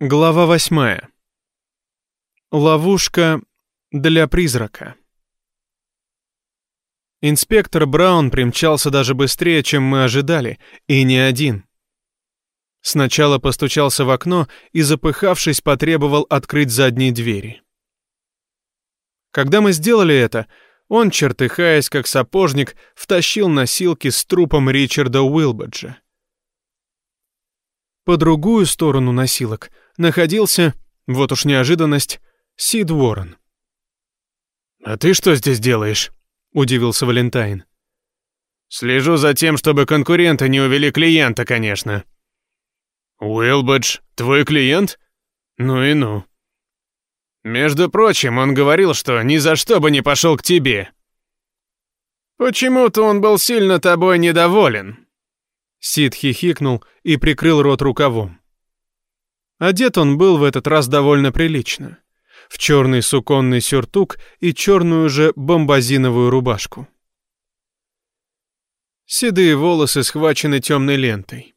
Глава восьмая. Ловушка для призрака. Инспектор Браун примчался даже быстрее, чем мы ожидали, и не один. Сначала постучался в окно и, запыхавшись, потребовал открыть задние двери. Когда мы сделали это, он, чертыхаясь как сапожник, втащил носилки с трупом Ричарда Уилбаджа. По другую сторону носилок находился, вот уж неожиданность, Сид Уоррен. «А ты что здесь делаешь?» — удивился Валентайн. «Слежу за тем, чтобы конкуренты не увели клиента, конечно». «Уилбадж, твой клиент? Ну и ну». «Между прочим, он говорил, что ни за что бы не пошел к тебе». «Почему-то он был сильно тобой недоволен», Сид хихикнул и прикрыл рот рукавом. Одет он был в этот раз довольно прилично. В черный суконный сюртук и черную же бомбазиновую рубашку. Седые волосы схвачены темной лентой.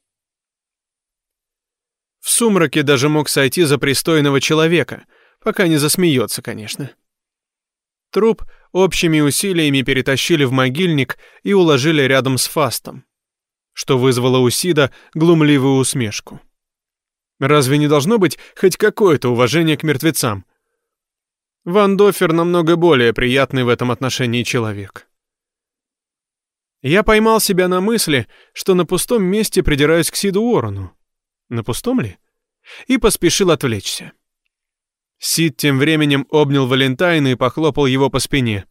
В сумраке даже мог сойти за пристойного человека, пока не засмеется, конечно. Труп общими усилиями перетащили в могильник и уложили рядом с фастом что вызвало у Сида глумливую усмешку. Разве не должно быть хоть какое-то уважение к мертвецам? Ван Дофер намного более приятный в этом отношении человек. Я поймал себя на мысли, что на пустом месте придираюсь к Сиду Уоррену. На пустом ли? И поспешил отвлечься. Сид тем временем обнял Валентайна и похлопал его по спине.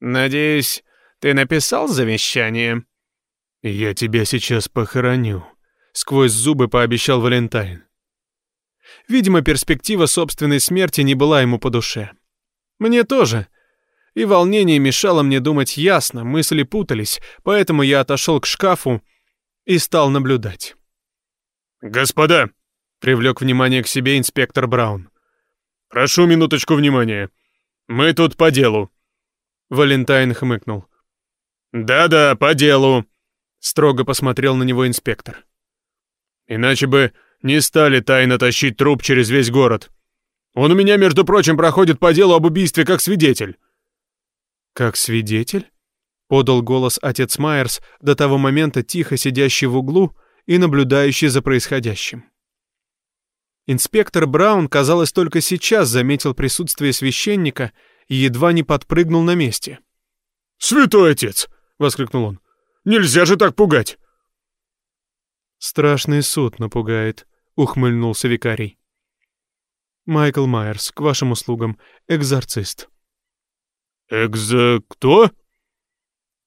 «Надеюсь, ты написал завещание?» «Я тебя сейчас похороню», — сквозь зубы пообещал Валентайн. Видимо, перспектива собственной смерти не была ему по душе. Мне тоже. И волнение мешало мне думать ясно, мысли путались, поэтому я отошел к шкафу и стал наблюдать. «Господа!» — привлек внимание к себе инспектор Браун. «Прошу минуточку внимания. Мы тут по делу». Валентайн хмыкнул. «Да-да, по делу», Строго посмотрел на него инспектор. Иначе бы не стали тайно тащить труп через весь город. Он у меня, между прочим, проходит по делу об убийстве как свидетель. Как свидетель? Подал голос отец Майерс, до того момента тихо сидящий в углу и наблюдающий за происходящим. Инспектор Браун, казалось, только сейчас заметил присутствие священника и едва не подпрыгнул на месте. «Святой отец!» — воскликнул он. Нельзя же так пугать!» «Страшный суд напугает», — ухмыльнулся викарий. «Майкл Майерс, к вашим услугам, экзорцист». «Экзо... кто?»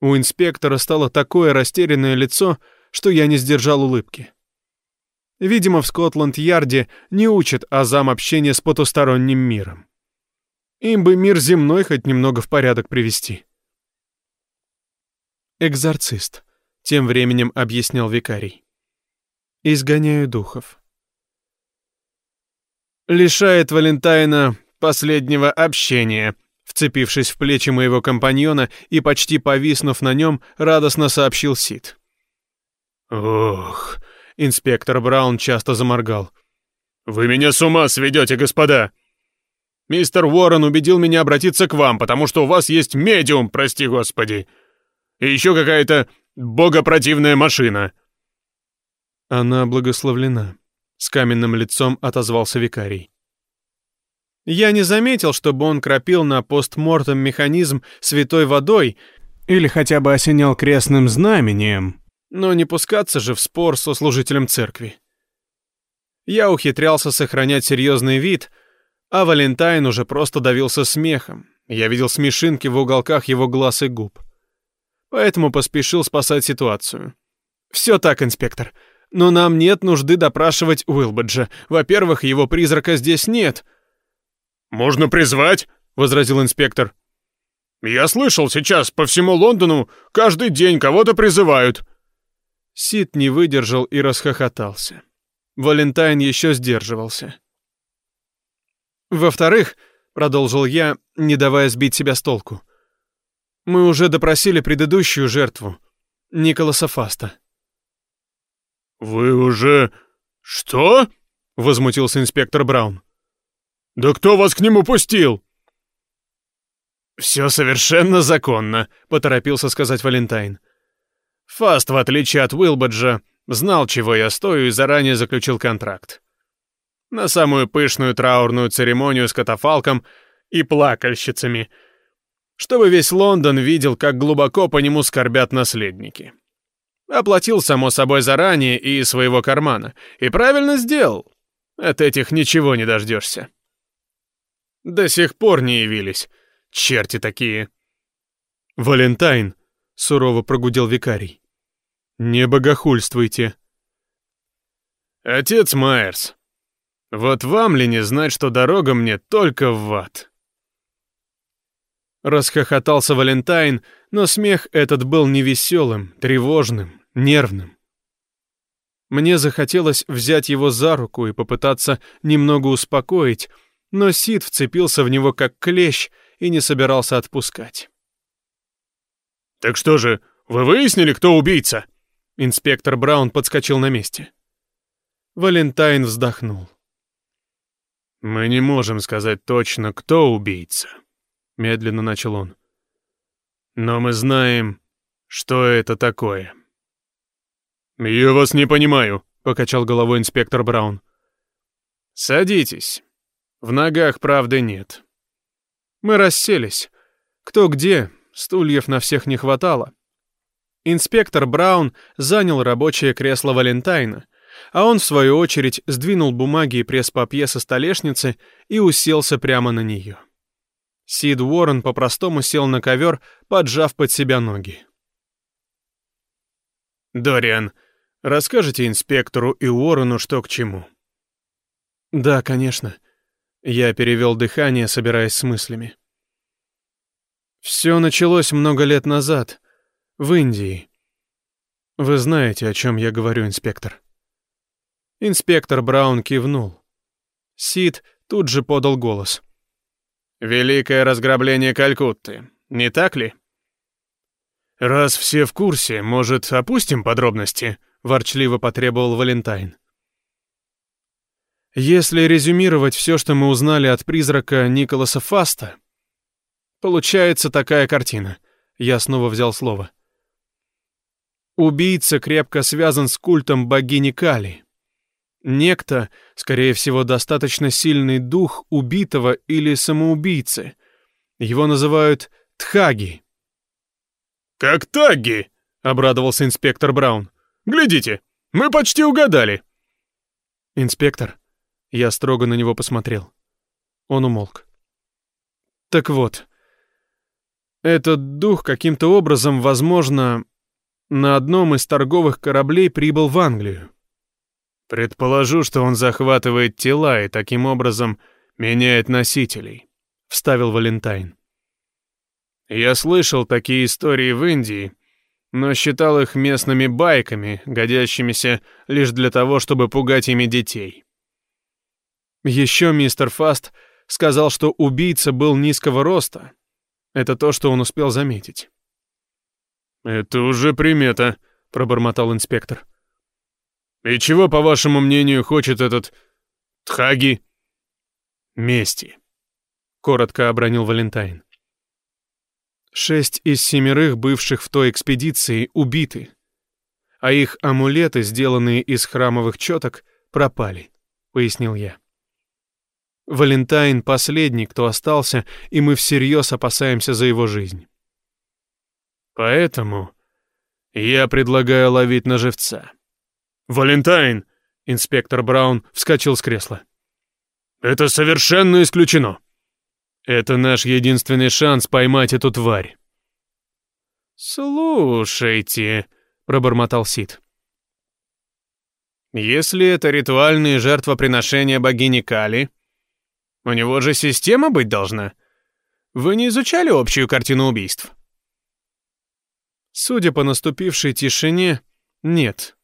У инспектора стало такое растерянное лицо, что я не сдержал улыбки. Видимо, в Скотланд-Ярде не учат азам общения с потусторонним миром. Им бы мир земной хоть немного в порядок привести. «Экзорцист», — тем временем объяснял викарий. «Изгоняю духов». «Лишает Валентайна последнего общения», вцепившись в плечи моего компаньона и почти повиснув на нем, радостно сообщил Сид. «Ох!» — инспектор Браун часто заморгал. «Вы меня с ума сведете, господа! Мистер Уоррен убедил меня обратиться к вам, потому что у вас есть медиум, прости господи!» И еще какая-то богопротивная машина». «Она благословлена», — с каменным лицом отозвался викарий. Я не заметил, чтобы он кропил на постмортем механизм святой водой или хотя бы осенял крестным знамением, но не пускаться же в спор со служителем церкви. Я ухитрялся сохранять серьезный вид, а Валентайн уже просто давился смехом. Я видел смешинки в уголках его глаз и губ поэтому поспешил спасать ситуацию. «Все так, инспектор. Но нам нет нужды допрашивать Уилбаджа. Во-первых, его призрака здесь нет». «Можно призвать», — возразил инспектор. «Я слышал, сейчас по всему Лондону каждый день кого-то призывают». Сид не выдержал и расхохотался. Валентайн еще сдерживался. «Во-вторых», — продолжил я, не давая сбить себя с толку, — мы уже допросили предыдущую жертву, Николаса Фаста. «Вы уже... что?» — возмутился инспектор Браун. «Да кто вас к нему пустил?» «Все совершенно законно», — поторопился сказать Валентайн. «Фаст, в отличие от Уилбаджа, знал, чего я стою, и заранее заключил контракт. На самую пышную траурную церемонию с катафалком и плакальщицами, чтобы весь Лондон видел, как глубоко по нему скорбят наследники. Оплатил, само собой, заранее и из своего кармана. И правильно сделал. От этих ничего не дождешься. До сих пор не явились. Черти такие. «Валентайн», — сурово прогудел викарий. «Не богохульствуйте». «Отец Майерс, вот вам ли не знать, что дорога мне только в ад?» Расхохотался Валентайн, но смех этот был невеселым, тревожным, нервным. Мне захотелось взять его за руку и попытаться немного успокоить, но Сид вцепился в него как клещ и не собирался отпускать. «Так что же, вы выяснили, кто убийца?» Инспектор Браун подскочил на месте. Валентайн вздохнул. «Мы не можем сказать точно, кто убийца», — медленно начал он. «Но мы знаем, что это такое». «Я вас не понимаю», — покачал головой инспектор Браун. «Садитесь. В ногах правды нет. Мы расселись. Кто где, стульев на всех не хватало. Инспектор Браун занял рабочее кресло Валентайна, а он, в свою очередь, сдвинул бумаги и пресс-папье со столешницы и уселся прямо на нее. Сид Уоррен по-простому сел на ковер, поджав под себя ноги. «Дориан, расскажите инспектору и Уоррену, что к чему?» «Да, конечно», я перевел дыхание, собираясь с мыслями. Все началось много лет назад, в Индии. Вы знаете, о чем я говорю, инспектор. Инспектор Браун кивнул. Сид тут же подал голос. «Великое разграбление Калькутты, не так ли?» «Раз все в курсе, может, опустим подробности?» — ворчливо потребовал Валентайн. Если резюмировать все, что мы узнали от призрака Николаса Фаста, получается такая картина. Я снова взял слово. Убийца крепко связан с культом богини Кали. Некто, скорее всего, достаточно сильный дух убитого или самоубийцы. Его называют Тхаги. «Как Таги!» — обрадовался инспектор Браун. «Глядите, мы почти угадали!» «Инспектор, я строго на него посмотрел. Он умолк. Так вот, этот дух каким-то образом, возможно, на одном из торговых кораблей прибыл в Англию. Предположу, что он захватывает тела и таким образом меняет носителей, вставил Валентайн. Я слышал такие истории в Индии, но считал их местными байками, годящимися лишь для того, чтобы пугать ими детей. Еще мистер Фаст сказал, что убийца был низкого роста. Это то, что он успел заметить. «Это уже примета», — пробормотал инспектор. «И чего, по вашему мнению, хочет этот Тхаги?» «Мести», — коротко обронил Валентайн. Шесть из семерых бывших в той экспедиции убиты, а их амулеты, сделанные из храмовых четок, пропали, — пояснил я. Валентайн последний, кто остался, и мы всерьез опасаемся за его жизнь. Поэтому я предлагаю ловить на живца. Валентайн! Инспектор Браун вскочил с кресла. Это совершенно исключено. Это наш единственный шанс поймать эту тварь. Слушайте, пробормотал Сид. Если это ритуальные жертвоприношения богини Кали, у него же система быть должна. Вы не изучали общую картину убийств? Судя по наступившей тишине, нет.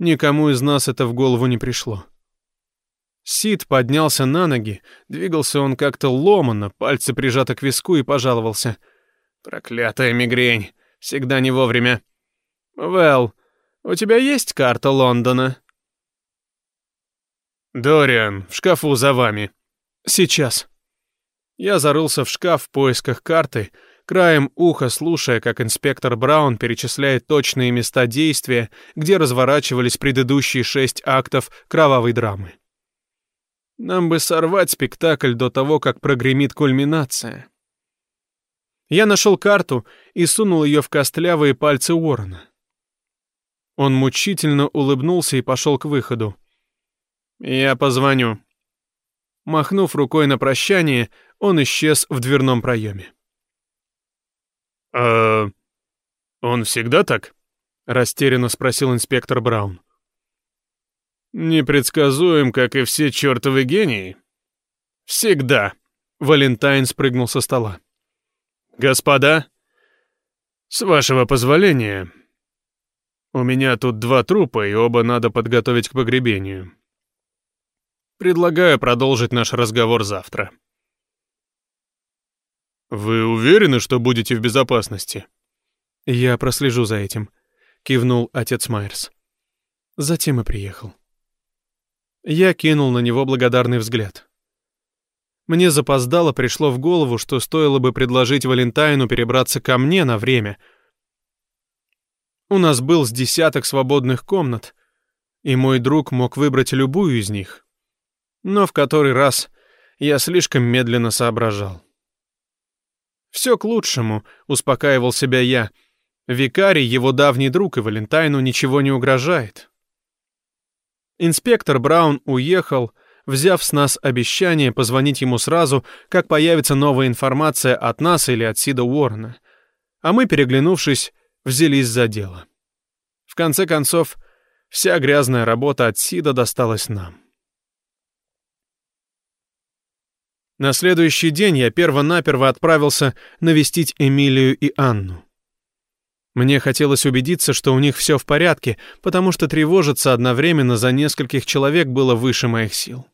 Никому из нас это в голову не пришло. Сид поднялся на ноги, двигался он как-то ломанно, пальцы прижаты к виску и пожаловался. «Проклятая мигрень, всегда не вовремя. Вэл, у тебя есть карта Лондона?» «Дориан, в шкафу за вами». «Сейчас». Я зарылся в шкаф в поисках карты, краем уха слушая, как инспектор Браун перечисляет точные места действия, где разворачивались предыдущие шесть актов кровавой драмы. Нам бы сорвать спектакль до того, как прогремит кульминация. Я нашел карту и сунул ее в костлявые пальцы Уоррена. Он мучительно улыбнулся и пошел к выходу. «Я позвоню». Махнув рукой на прощание, он исчез в дверном проеме. «А он всегда так?» — растерянно спросил инспектор Браун. «Непредсказуем, как и все чертовы гении». «Всегда», — Валентайн спрыгнул со стола. «Господа, с вашего позволения, у меня тут два трупа, и оба надо подготовить к погребению. Предлагаю продолжить наш разговор завтра. Вы уверены, что будете в безопасности? Я прослежу за этим, кивнул отец Майерс. Затем и приехал. Я кинул на него благодарный взгляд. Мне запоздало пришло в голову, что стоило бы предложить Валентайну перебраться ко мне на время — у нас был с десяток свободных комнат, и мой друг мог выбрать любую из них. Но в который раз я слишком медленно соображал. «Все к лучшему», — успокаивал себя я. Викарий, его давний друг, и Валентайну ничего не угрожает. Инспектор Браун уехал, взяв с нас обещание позвонить ему сразу, как появится новая информация от нас или от Сида Уоррена. А мы, переглянувшись, взялись за дело. В конце концов, вся грязная работа от Сида досталась нам. На следующий день я перво-наперво отправился навестить Эмилию и Анну. Мне хотелось убедиться, что у них все в порядке, потому что тревожиться одновременно за нескольких человек было выше моих сил.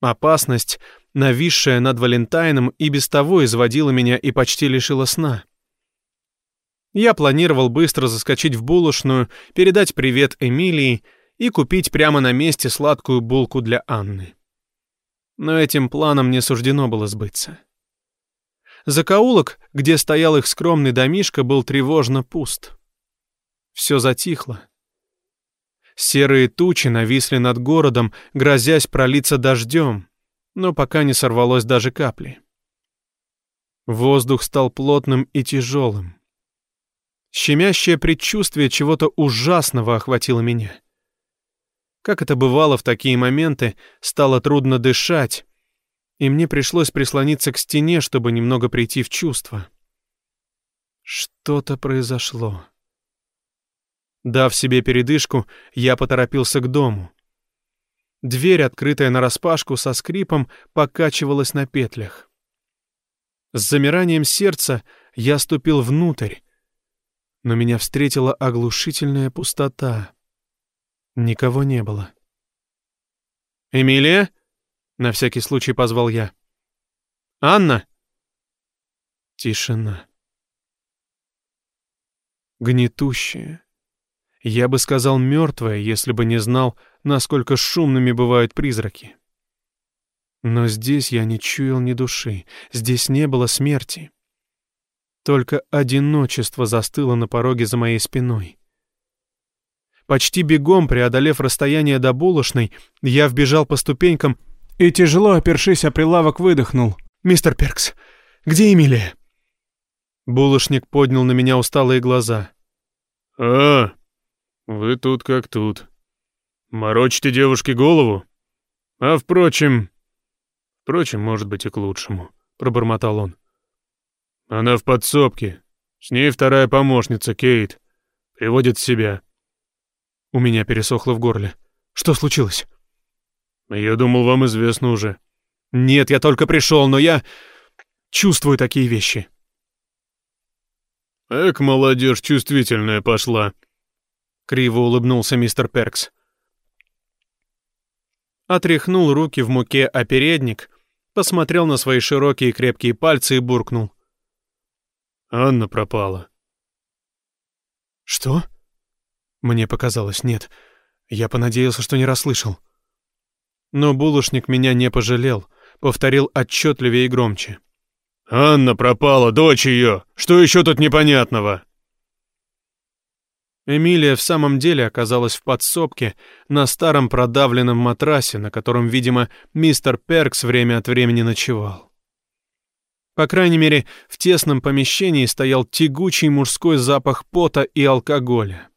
Опасность, нависшая над Валентайном, и без того изводила меня и почти лишила сна. Я планировал быстро заскочить в булочную, передать привет Эмилии и купить прямо на месте сладкую булку для Анны. Но этим планом не суждено было сбыться. Закоулок, где стоял их скромный домишко, был тревожно пуст. Все затихло. Серые тучи нависли над городом, грозясь пролиться дождем, но пока не сорвалось даже капли. Воздух стал плотным и тяжелым. Щемящее предчувствие чего-то ужасного охватило меня. Как это бывало в такие моменты, стало трудно дышать, и мне пришлось прислониться к стене, чтобы немного прийти в чувство. Что-то произошло. Дав себе передышку, я поторопился к дому. Дверь, открытая нараспашку, со скрипом покачивалась на петлях. С замиранием сердца я ступил внутрь, но меня встретила оглушительная пустота. Никого не было. «Эмилия?» — на всякий случай позвал я. «Анна?» Тишина. Гнетущая. Я бы сказал мертвая, если бы не знал, насколько шумными бывают призраки. Но здесь я не чуял ни души, здесь не было смерти. Только одиночество застыло на пороге за моей спиной. Почти бегом, преодолев расстояние до булочной, я вбежал по ступенькам и, тяжело опершись о прилавок, выдохнул. «Мистер Перкс, где Эмилия?» Булочник поднял на меня усталые глаза. «А, вы тут как тут. Морочите девушке голову? А, впрочем... Впрочем, может быть и к лучшему», — пробормотал он. Она в подсобке. С ней вторая помощница, Кейт. Приводит себя. У меня пересохло в горле. Что случилось? Я думал, вам известно уже. Нет, я только пришел, но я чувствую такие вещи. Эк, молодежь чувствительная пошла. Криво улыбнулся мистер Перкс. Отряхнул руки в муке о передник, посмотрел на свои широкие крепкие пальцы и буркнул. Анна пропала. Что? Мне показалось, нет. Я понадеялся, что не расслышал. Но булочник меня не пожалел, повторил отчетливее и громче. «Анна пропала, дочь ее! Что еще тут непонятного?» Эмилия в самом деле оказалась в подсобке на старом продавленном матрасе, на котором, видимо, мистер Перкс время от времени ночевал. По крайней мере, в тесном помещении стоял тягучий мужской запах пота и алкоголя.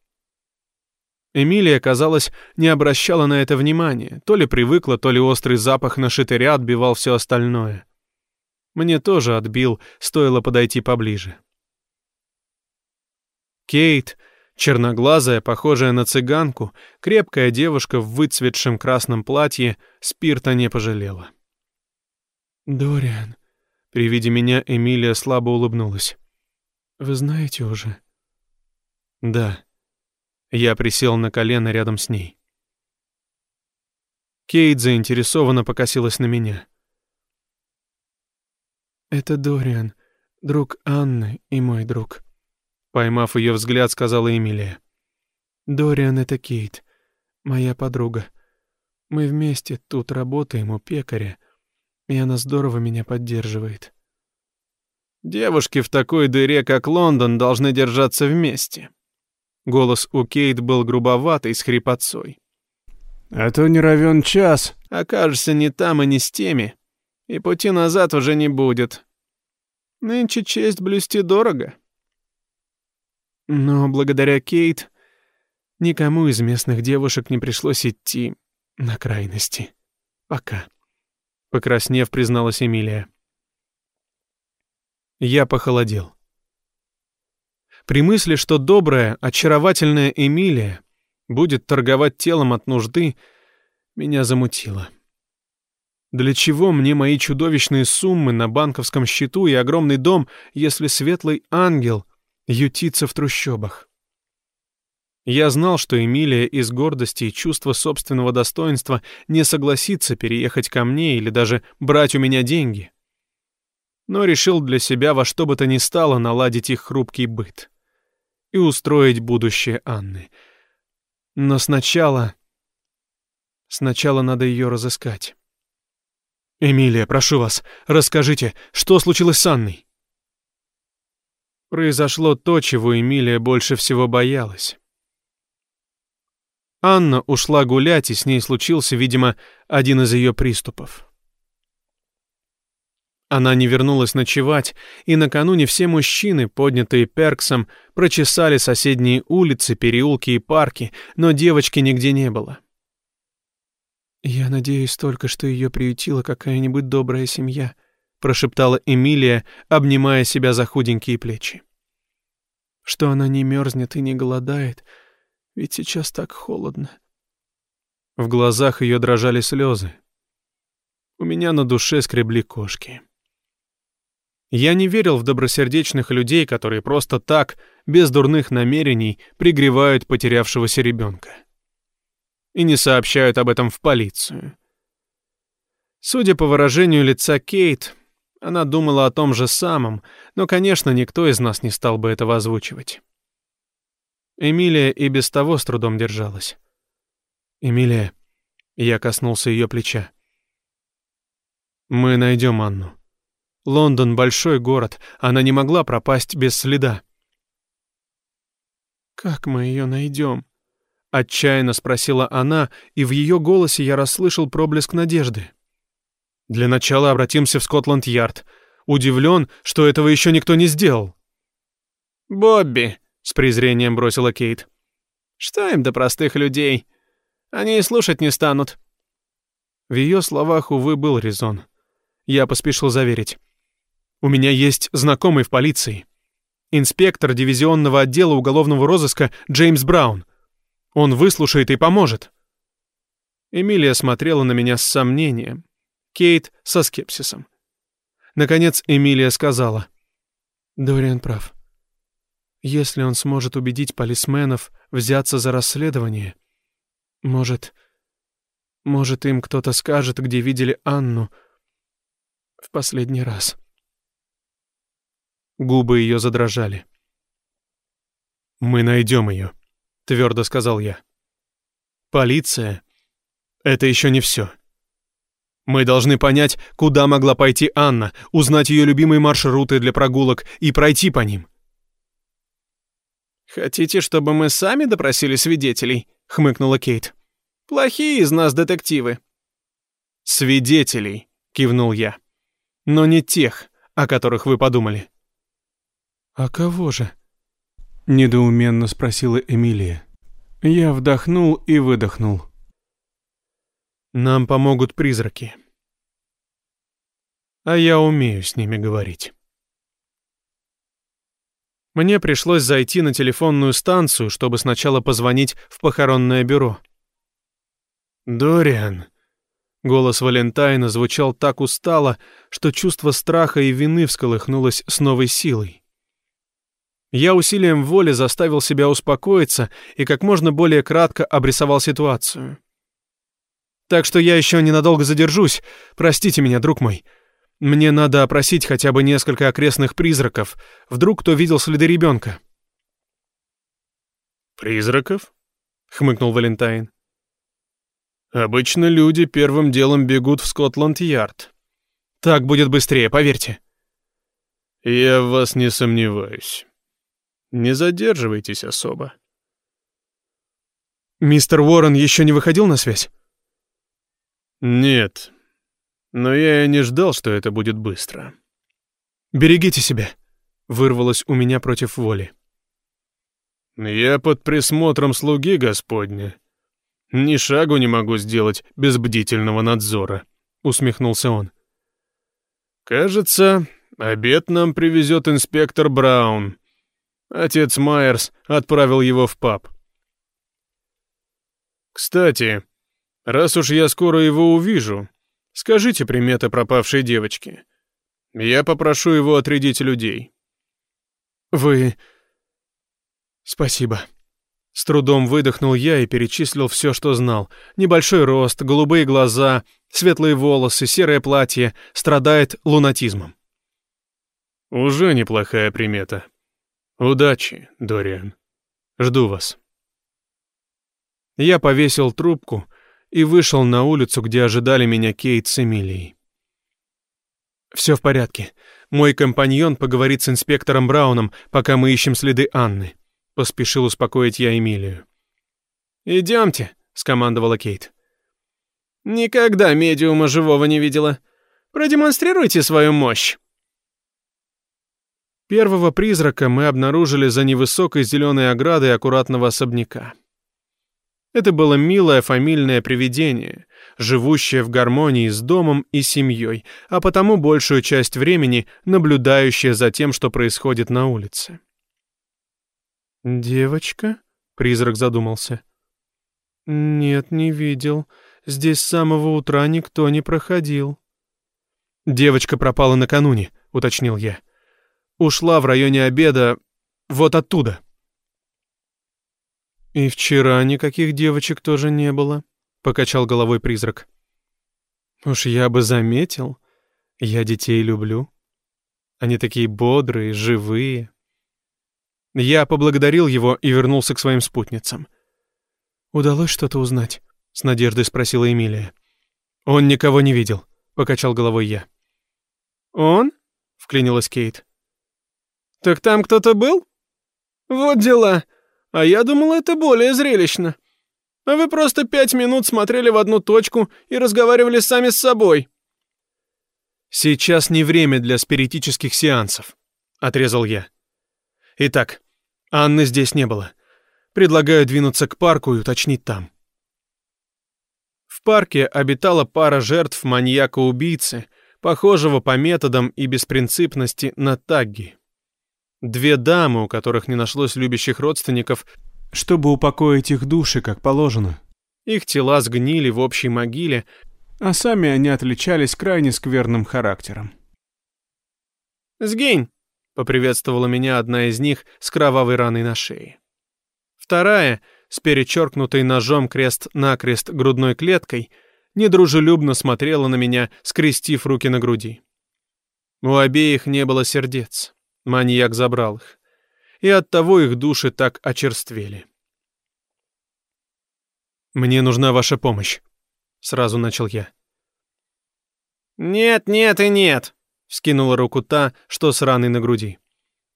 Эмилия, казалось, не обращала на это внимания, то ли привыкла, то ли острый запах на шатыря отбивал все остальное. Мне тоже отбил, стоило подойти поближе. Кейт, черноглазая, похожая на цыганку, крепкая девушка в выцветшем красном платье, спирта не пожалела. «Дориан», при виде меня Эмилия слабо улыбнулась. «Вы знаете уже?» «Да». Я присел на колено рядом с ней. Кейт заинтересованно покосилась на меня. «Это Дориан, друг Анны и мой друг», — поймав ее взгляд, сказала Эмилия. «Дориан — это Кейт, моя подруга. Мы вместе тут работаем у пекаря, и она здорово меня поддерживает. Девушки в такой дыре, как Лондон, должны держаться вместе. Голос у Кейт был грубоватый, с хрипотцой. А то не равен час. Окажешься не там и не с теми, и пути назад уже не будет. Нынче честь блюсти дорого. Но благодаря Кейт никому из местных девушек не пришлось идти на крайности. Пока покраснев, призналась Эмилия. Я похолодел. При мысли, что добрая, очаровательная Эмилия будет торговать телом от нужды, меня замутило. Для чего мне мои чудовищные суммы на банковском счету и огромный дом, если светлый ангел ютится в трущобах? Я знал, что Эмилия из гордости и чувства собственного достоинства не согласится переехать ко мне или даже брать у меня деньги. Но решил для себя во что бы то ни стало наладить их хрупкий быт и устроить будущее Анны. Но сначала... Сначала надо ее разыскать. «Эмилия, прошу вас, расскажите, что случилось с Анной?» Произошло то, чего Эмилия больше всего боялась. Анна ушла гулять, и с ней случился, видимо, один из ее приступов. Она не вернулась ночевать, и накануне все мужчины, поднятые Перксом, прочесали соседние улицы, переулки и парки, но девочки нигде не было. «Я надеюсь только, что ее приютила какая-нибудь добрая семья», прошептала Эмилия, обнимая себя за худенькие плечи. «Что она не мерзнет и не голодает, — ведь сейчас так холодно. В глазах ее дрожали слезы. У меня на душе скребли кошки. Я не верил в добросердечных людей, которые просто так, без дурных намерений, пригревают потерявшегося ребенка. И не сообщают об этом в полицию. Судя по выражению лица Кейт, она думала о том же самом, но, конечно, никто из нас не стал бы этого озвучивать. Эмилия и без того с трудом держалась. «Эмилия», — я коснулся ее плеча. «Мы найдем Анну. Лондон — большой город, она не могла пропасть без следа». «Как мы ее найдем?» — отчаянно спросила она, и в ее голосе я расслышал проблеск надежды. «Для начала обратимся в Скотланд-Ярд. Удивлен, что этого еще никто не сделал». «Бобби», с презрением бросила Кейт. Что им до простых людей? Они и слушать не станут. В ее словах, увы, был резон. Я поспешил заверить. У меня есть знакомый в полиции. Инспектор дивизионного отдела уголовного розыска Джеймс Браун. Он выслушает и поможет. Эмилия смотрела на меня с сомнением. Кейт со скепсисом. Наконец Эмилия сказала. «Дориан прав. Если он сможет убедить полисменов взяться за расследование, может... Может, им кто-то скажет, где видели Анну в последний раз. Губы ее задрожали. «Мы найдем ее», — твердо сказал я. «Полиция — это еще не все. Мы должны понять, куда могла пойти Анна, узнать ее любимые маршруты для прогулок и пройти по ним. «Хотите, чтобы мы сами допросили свидетелей?» — хмыкнула Кейт. «Плохие из нас детективы». «Свидетелей», — кивнул я. «Но не тех, о которых вы подумали». «А кого же?» — недоуменно спросила Эмилия. Я вдохнул и выдохнул. Нам помогут призраки. А я умею с ними говорить. Мне пришлось зайти на телефонную станцию, чтобы сначала позвонить в похоронное бюро. «Дориан», Голос Валентайна звучал так устало, что чувство страха и вины всколыхнулось с новой силой. Я усилием воли заставил себя успокоиться и как можно более кратко обрисовал ситуацию. Так что я еще ненадолго задержусь. Простите меня, друг мой. Мне надо опросить хотя бы несколько окрестных призраков. Вдруг кто видел следы ребенка. «Призраков?» — хмыкнул Валентайн. «Обычно люди первым делом бегут в Скотланд-Ярд. Так будет быстрее, поверьте». «Я в вас не сомневаюсь. Не задерживайтесь особо». «Мистер Уоррен еще не выходил на связь?» «Нет, но я и не ждал, что это будет быстро». «Берегите себя», — вырвалось у меня против воли. «Я под присмотром слуги Господня. Ни шагу не могу сделать без бдительного надзора», — усмехнулся он. «Кажется, обед нам привезет инспектор Браун. Отец Майерс отправил его в паб. Кстати, Раз уж я скоро его увижу, скажите приметы пропавшей девочки. Я попрошу его отрядить людей. Вы... Спасибо. С трудом выдохнул я и перечислил все, что знал. Небольшой рост, голубые глаза, светлые волосы, серое платье, страдает лунатизмом. Уже неплохая примета. Удачи, Дориан. Жду вас. Я повесил трубку и вышел на улицу, где ожидали меня Кейт с Эмилией. «Все в порядке. Мой компаньон поговорит с инспектором Брауном, пока мы ищем следы Анны», — поспешил успокоить я Эмилию. «Идемте», — скомандовала Кейт. «Никогда медиума живого не видела. Продемонстрируйте свою мощь». Первого призрака мы обнаружили за невысокой зеленой оградой аккуратного особняка. Это было милое фамильное привидение, живущее в гармонии с домом и семьей, а потому большую часть времени наблюдающее за тем, что происходит на улице. «Девочка?» — призрак задумался. «Нет, не видел. Здесь с самого утра никто не проходил». «Девочка пропала накануне», — уточнил я. «Ушла в районе обеда вот оттуда». «И вчера никаких девочек тоже не было», — покачал головой призрак. «Уж я бы заметил. Я детей люблю. Они такие бодрые, живые». Я поблагодарил его и вернулся к своим спутницам. «Удалось что-то узнать?» — с надеждой спросила Эмилия. «Он никого не видел», — покачал головой я. «Он?» — вклинилась Кейт. «Так там кто-то был? Вот дела. А я думал, это более зрелищно. А вы просто пять минут смотрели в одну точку и разговаривали сами с собой». «Сейчас не время для спиритических сеансов», — отрезал я. «Итак, Анны здесь не было. Предлагаю двинуться к парку и уточнить там». В парке обитала пара жертв маньяка-убийцы, похожего по методам и беспринципности на Тагги. Две дамы, у которых не нашлось любящих родственников, чтобы упокоить их души, как положено. Их тела сгнили в общей могиле, а сами они отличались крайне скверным характером. «Сгинь!» — поприветствовала меня одна из них с кровавой раной на шее. Вторая, с перечеркнутой ножом крест-накрест грудной клеткой, недружелюбно смотрела на меня, скрестив руки на груди. У обеих не было сердец. Маньяк забрал их. И оттого их души так очерствели. «Мне нужна ваша помощь», — сразу начал я. «Нет, нет и нет», — вскинула руку та, что с раной на груди.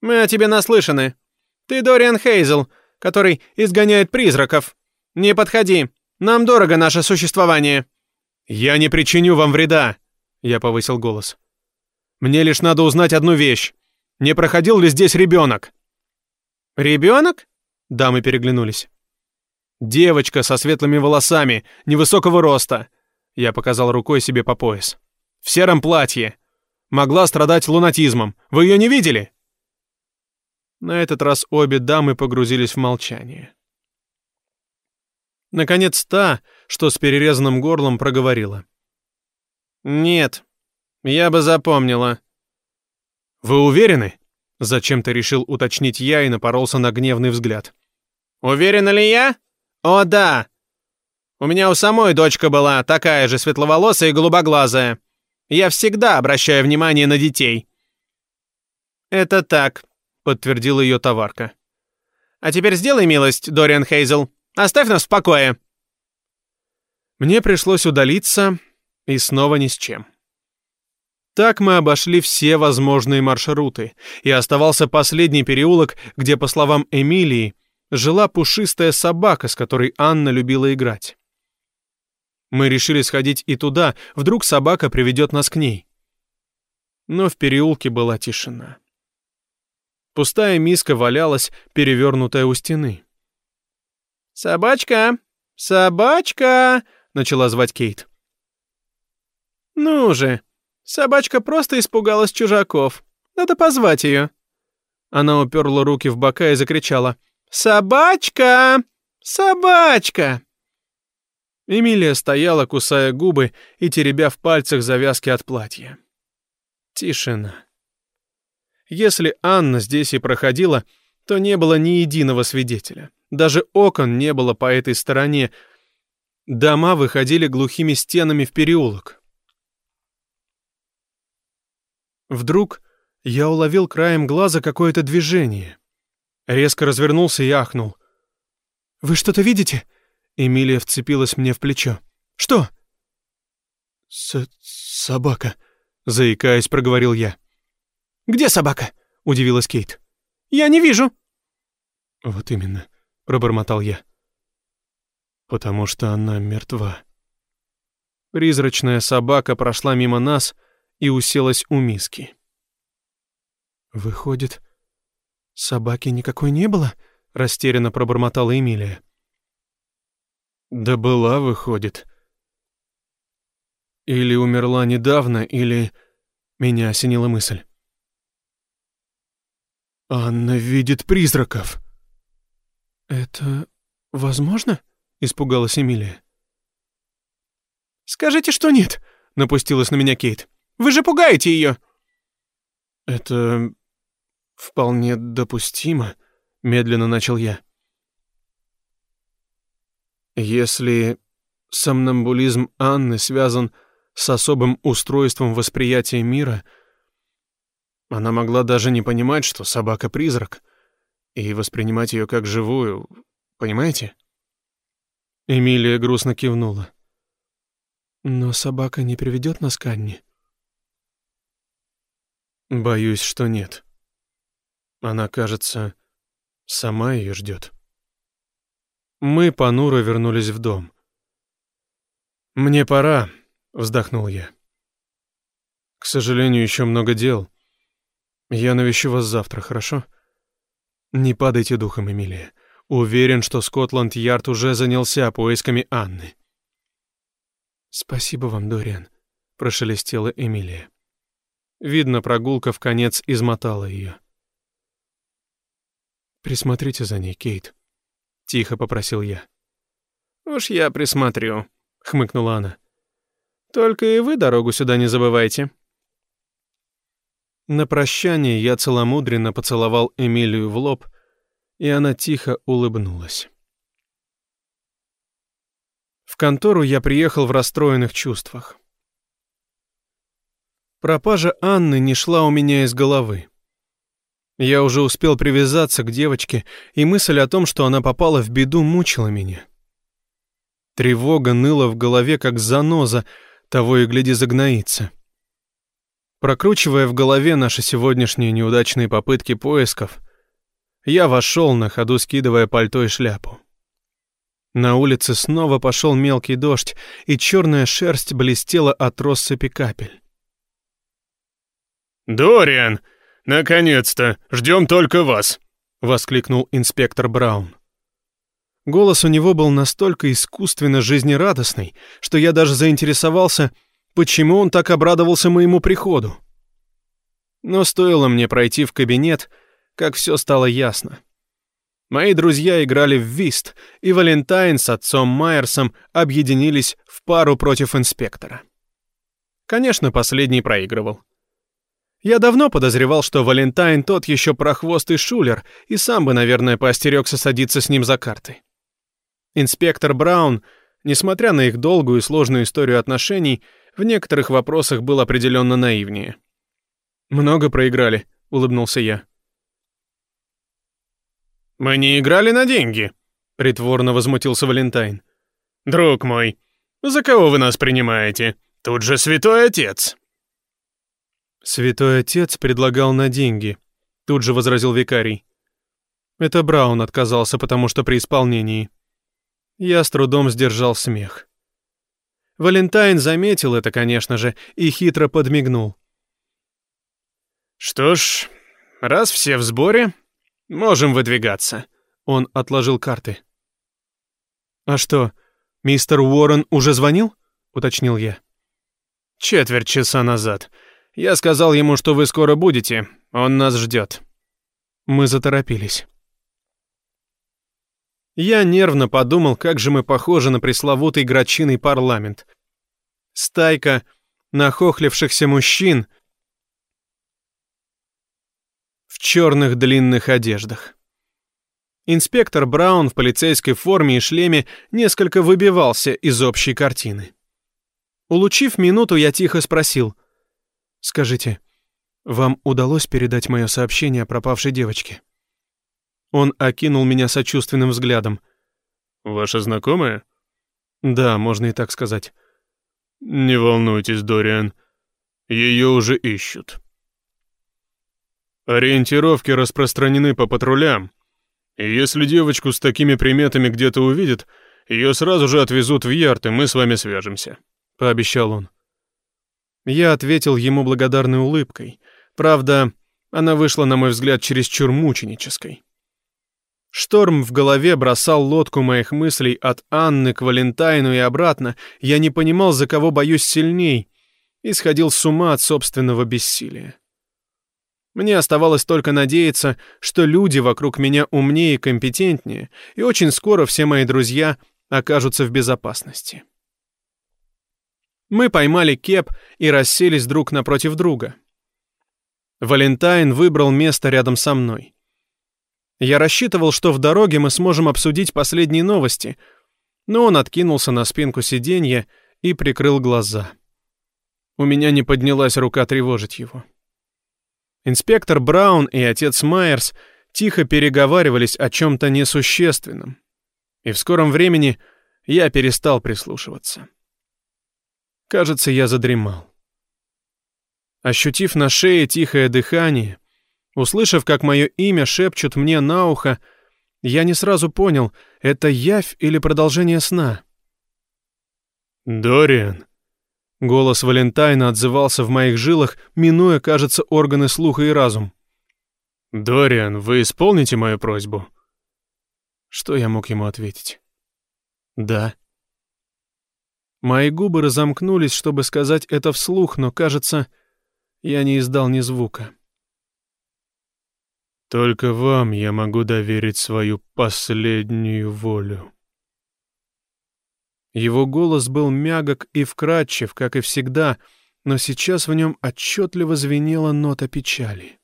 «Мы о тебе наслышаны. Ты Дориан Хейзел, который изгоняет призраков. Не подходи, нам дорого наше существование». «Я не причиню вам вреда», — я повысил голос. «Мне лишь надо узнать одну вещь. Не проходил ли здесь ребенок?» «Ребенок?» — дамы переглянулись. «Девочка со светлыми волосами, невысокого роста», — я показал рукой себе по пояс. «В сером платье. Могла страдать лунатизмом. Вы ее не видели?» На этот раз обе дамы погрузились в молчание. Наконец та, что с перерезанным горлом, проговорила. «Нет, я бы запомнила». «Вы уверены?» Зачем-то решил уточнить я и напоролся на гневный взгляд. «Уверена ли я? О, да! У меня у самой дочка была такая же светловолосая и голубоглазая. Я всегда обращаю внимание на детей». «Это так», — подтвердила ее товарка. «А теперь сделай милость, Дориан Хейзел. Оставь нас в покое». Мне пришлось удалиться, и снова ни с чем. Так мы обошли все возможные маршруты, и оставался последний переулок, где, по словам Эмилии, жила пушистая собака, с которой Анна любила играть. Мы решили сходить и туда, вдруг собака приведет нас к ней. Но в переулке была тишина. Пустая миска валялась, перевернутая у стены. «Собачка! Собачка!» — начала звать Кейт. «Ну же, собачка просто испугалась чужаков. Надо позвать ее». Она уперла руки в бока и закричала. «Собачка! Собачка!» Эмилия стояла, кусая губы и теребя в пальцах завязки от платья. Тишина. Если Анна здесь и проходила, то не было ни единого свидетеля. Даже окон не было по этой стороне. Дома выходили глухими стенами в переулок. Вдруг я уловил краем глаза какое-то движение. Резко развернулся и ахнул. «Вы что-то видите?» Эмилия вцепилась мне в плечо. «Что?» С «Собака», — заикаясь, проговорил я. «Где собака?» — удивилась Кейт. «Я не вижу». «Вот именно», — пробормотал я. «Потому что она мертва». Призрачная собака прошла мимо нас и уселась у миски. «Выходит, собаки никакой не было?» — растерянно пробормотала Эмилия. «Да была, выходит. Или умерла недавно, или...» Меня осенила мысль. «Анна видит призраков!» «Это возможно?» — испугалась Эмилия. «Скажите, что нет!» — напустилась на меня Кейт. «Вы же пугаете ее!» «Это вполне допустимо», — медленно начал я. «Если сомнамбулизм Анны связан с особым устройством восприятия мира — она могла даже не понимать, что собака — призрак, и воспринимать ее как живую, понимаете? Эмилия грустно кивнула. «Но собака не приведет нас к Анне?» «Боюсь, что нет. Она, кажется, сама ее ждет». Мы понуро вернулись в дом. «Мне пора», — вздохнул я. «К сожалению, еще много дел». Я навещу вас завтра, хорошо? Не падайте духом, Эмилия. Уверен, что Скотланд-Ярд уже занялся поисками Анны. Спасибо вам, Дориан, прошелестела Эмилия. Видно, прогулка в конец измотала ее. Присмотрите за ней, Кейт, тихо попросил я. Уж я присмотрю, хмыкнула она. Только и вы дорогу сюда не забывайте. На прощание я целомудренно поцеловал Эмилию в лоб, и она тихо улыбнулась. В контору я приехал в расстроенных чувствах. Пропажа Анны не шла у меня из головы. Я уже успел привязаться к девочке, и мысль о том, что она попала в беду, мучила меня. Тревога ныла в голове, как заноза, того и гляди загноится. Прокручивая в голове наши сегодняшние неудачные попытки поисков, я вошел на ходу, скидывая пальто и шляпу. На улице снова пошел мелкий дождь, и черная шерсть блестела от россыпи капель. «Дориан, наконец-то! Ждем только вас!» — воскликнул инспектор Браун. Голос у него был настолько искусственно жизнерадостный, что я даже заинтересовался, почему он так обрадовался моему приходу. Но стоило мне пройти в кабинет, как все стало ясно. Мои друзья играли в вист, и Валентайн с отцом Майерсом объединились в пару против инспектора. Конечно, последний проигрывал. Я давно подозревал, что Валентайн тот еще прохвостый шулер, и сам бы, наверное, поостерегся садиться с ним за карты. Инспектор Браун, несмотря на их долгую и сложную историю отношений, в некоторых вопросах был определенно наивнее. «Много проиграли», — улыбнулся я. «Мы не играли на деньги», — притворно возмутился Валентайн. «Друг мой, за кого вы нас принимаете? Тут же святой отец». «Святой отец предлагал на деньги», — тут же возразил викарий. Это Браун отказался, потому что при исполнении. Я с трудом сдержал смех. Валентайн заметил это, конечно же, и хитро подмигнул. «Что ж, раз все в сборе, можем выдвигаться». Он отложил карты. «А что, мистер Уоррен уже звонил?» — уточнил я. «Четверть часа назад. Я сказал ему, что вы скоро будете. Он нас ждет». Мы заторопились. Я нервно подумал, как же мы похожи на пресловутый грачиный парламент. Стайка нахохлившихся мужчин — в черных длинных одеждах. Инспектор Браун в полицейской форме и шлеме несколько выбивался из общей картины. Улучив минуту, я тихо спросил. «Скажите, вам удалось передать мое сообщение о пропавшей девочке?» Он окинул меня сочувственным взглядом. «Ваша знакомая?» «Да, можно и так сказать». «Не волнуйтесь, Дориан. Ее уже ищут». Ориентировки распространены по патрулям. И если девочку с такими приметами где-то увидят, ее сразу же отвезут в Ярд, и мы с вами свяжемся», — пообещал он. Я ответил ему благодарной улыбкой. Правда, она вышла, на мой взгляд, чересчур мученической. Шторм в голове бросал лодку моих мыслей от Анны к Валентайну и обратно. Я не понимал, за кого боюсь сильней, и сходил с ума от собственного бессилия. Мне оставалось только надеяться, что люди вокруг меня умнее и компетентнее, и очень скоро все мои друзья окажутся в безопасности. Мы поймали кеп и расселись друг напротив друга. Валентайн выбрал место рядом со мной. Я рассчитывал, что в дороге мы сможем обсудить последние новости, но он откинулся на спинку сиденья и прикрыл глаза. У меня не поднялась рука тревожить его. Инспектор Браун и отец Майерс тихо переговаривались о чем-то несущественном. И в скором времени я перестал прислушиваться. Кажется, я задремал. Ощутив на шее тихое дыхание, услышав, как мое имя шепчут мне на ухо, я не сразу понял, это явь или продолжение сна. «Дориан», Голос Валентайна отзывался в моих жилах, минуя, кажется, органы слуха и разум. «Дориан, вы исполните мою просьбу?» Что я мог ему ответить? «Да». Мои губы разомкнулись, чтобы сказать это вслух, но, кажется, я не издал ни звука. «Только вам я могу доверить свою последнюю волю». Его голос был мягок и вкрадчив, как и всегда, но сейчас в нем отчетливо звенела нота печали.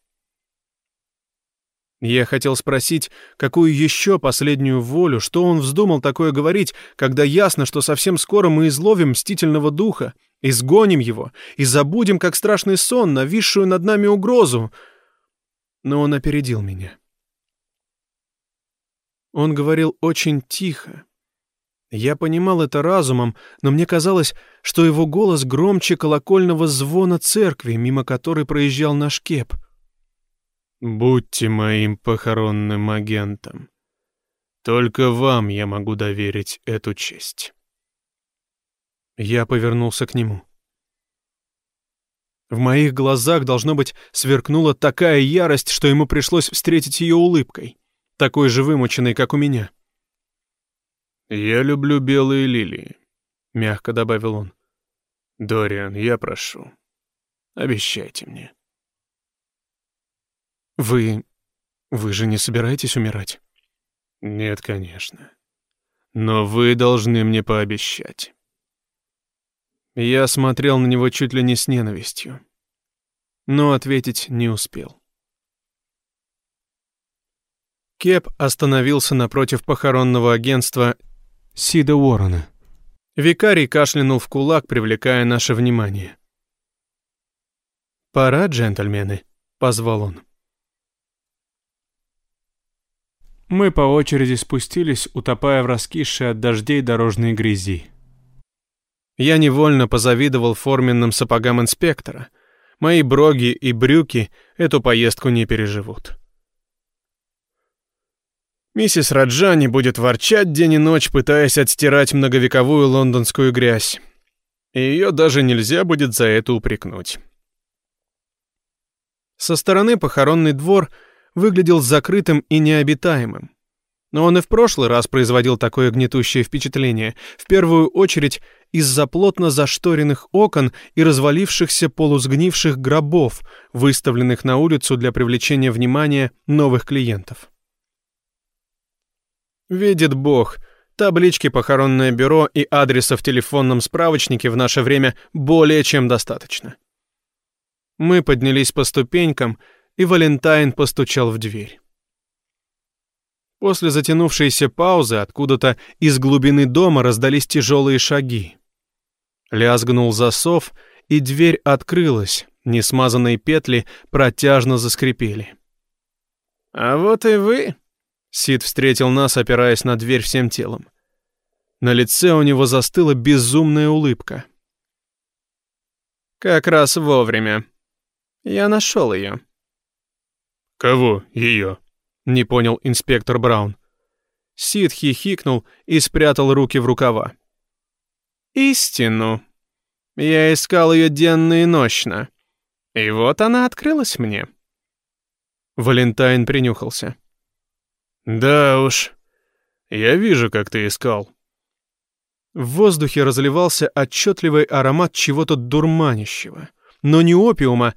Я хотел спросить, какую еще последнюю волю, что он вздумал такое говорить, когда ясно, что совсем скоро мы изловим мстительного духа, изгоним его и забудем, как страшный сон, нависшую над нами угрозу. Но он опередил меня. Он говорил очень тихо, Я понимал это разумом, но мне казалось, что его голос громче колокольного звона церкви, мимо которой проезжал наш кеп. «Будьте моим похоронным агентом. Только вам я могу доверить эту честь». Я повернулся к нему. В моих глазах, должно быть, сверкнула такая ярость, что ему пришлось встретить ее улыбкой, такой же вымученной, как у меня. «Я люблю белые лилии», — мягко добавил он. «Дориан, я прошу, обещайте мне». «Вы... вы же не собираетесь умирать?» «Нет, конечно. Но вы должны мне пообещать». Я смотрел на него чуть ли не с ненавистью, но ответить не успел. Кеп остановился напротив похоронного агентства Сида Уоррена. Викарий кашлянул в кулак, привлекая наше внимание. «Пора, джентльмены», — позвал он. Мы по очереди спустились, утопая в раскисшей от дождей дорожной грязи. Я невольно позавидовал форменным сапогам инспектора. Мои броги и брюки эту поездку не переживут. Миссис Раджани будет ворчать день и ночь, пытаясь отстирать многовековую лондонскую грязь. И ее даже нельзя будет за это упрекнуть. Со стороны похоронный двор выглядел закрытым и необитаемым. Но он и в прошлый раз производил такое гнетущее впечатление, в первую очередь из-за плотно зашторенных окон и развалившихся полусгнивших гробов, выставленных на улицу для привлечения внимания новых клиентов. Видит Бог, таблички «Похоронное бюро» и адреса в телефонном справочнике в наше время более чем достаточно. Мы поднялись по ступенькам, и Валентайн постучал в дверь. После затянувшейся паузы откуда-то из глубины дома раздались тяжелые шаги. Лязгнул засов, и дверь открылась, несмазанные петли протяжно заскрипели. «А вот и вы», Сид встретил нас, опираясь на дверь всем телом. На лице у него застыла безумная улыбка. «Как раз вовремя. Я нашел ее». «Кого ее?» — не понял инспектор Браун. Сид хихикнул и спрятал руки в рукава. «Истину. Я искал ее денно и нощно. И вот она открылась мне». Валентайн принюхался. «Да уж. Я вижу, как ты искал». В воздухе разливался отчетливый аромат чего-то дурманящего, но не опиума,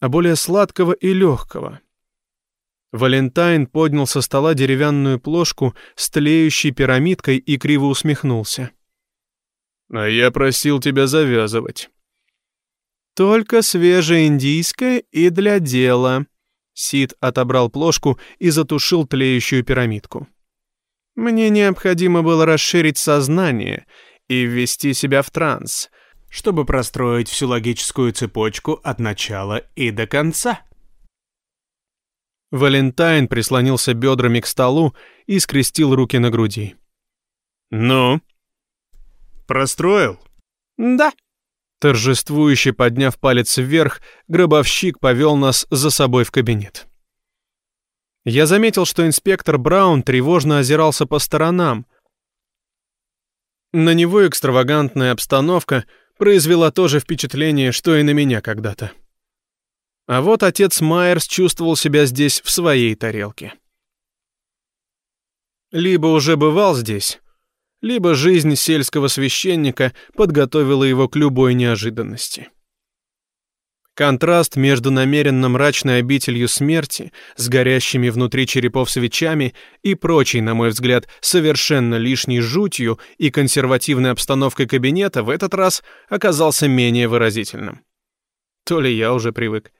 а более сладкого и легкого. Валентайн поднял со стола деревянную плошку с тлеющей пирамидкой и криво усмехнулся. «А я просил тебя завязывать». «Только свежеиндийское и для дела», Сид отобрал плошку и затушил тлеющую пирамидку. «Мне необходимо было расширить сознание и ввести себя в транс, чтобы простроить всю логическую цепочку от начала и до конца». Валентайн прислонился бедрами к столу и скрестил руки на груди. «Ну?» «Простроил?» «Да», Торжествующе подняв палец вверх, гробовщик повел нас за собой в кабинет. Я заметил, что инспектор Браун тревожно озирался по сторонам. На него экстравагантная обстановка произвела то же впечатление, что и на меня когда-то. А вот отец Майерс чувствовал себя здесь в своей тарелке. Либо уже бывал здесь, либо жизнь сельского священника подготовила его к любой неожиданности. Контраст между намеренно мрачной обителью смерти с горящими внутри черепов свечами и прочей, на мой взгляд, совершенно лишней жутью и консервативной обстановкой кабинета в этот раз оказался менее выразительным. То ли я уже привык,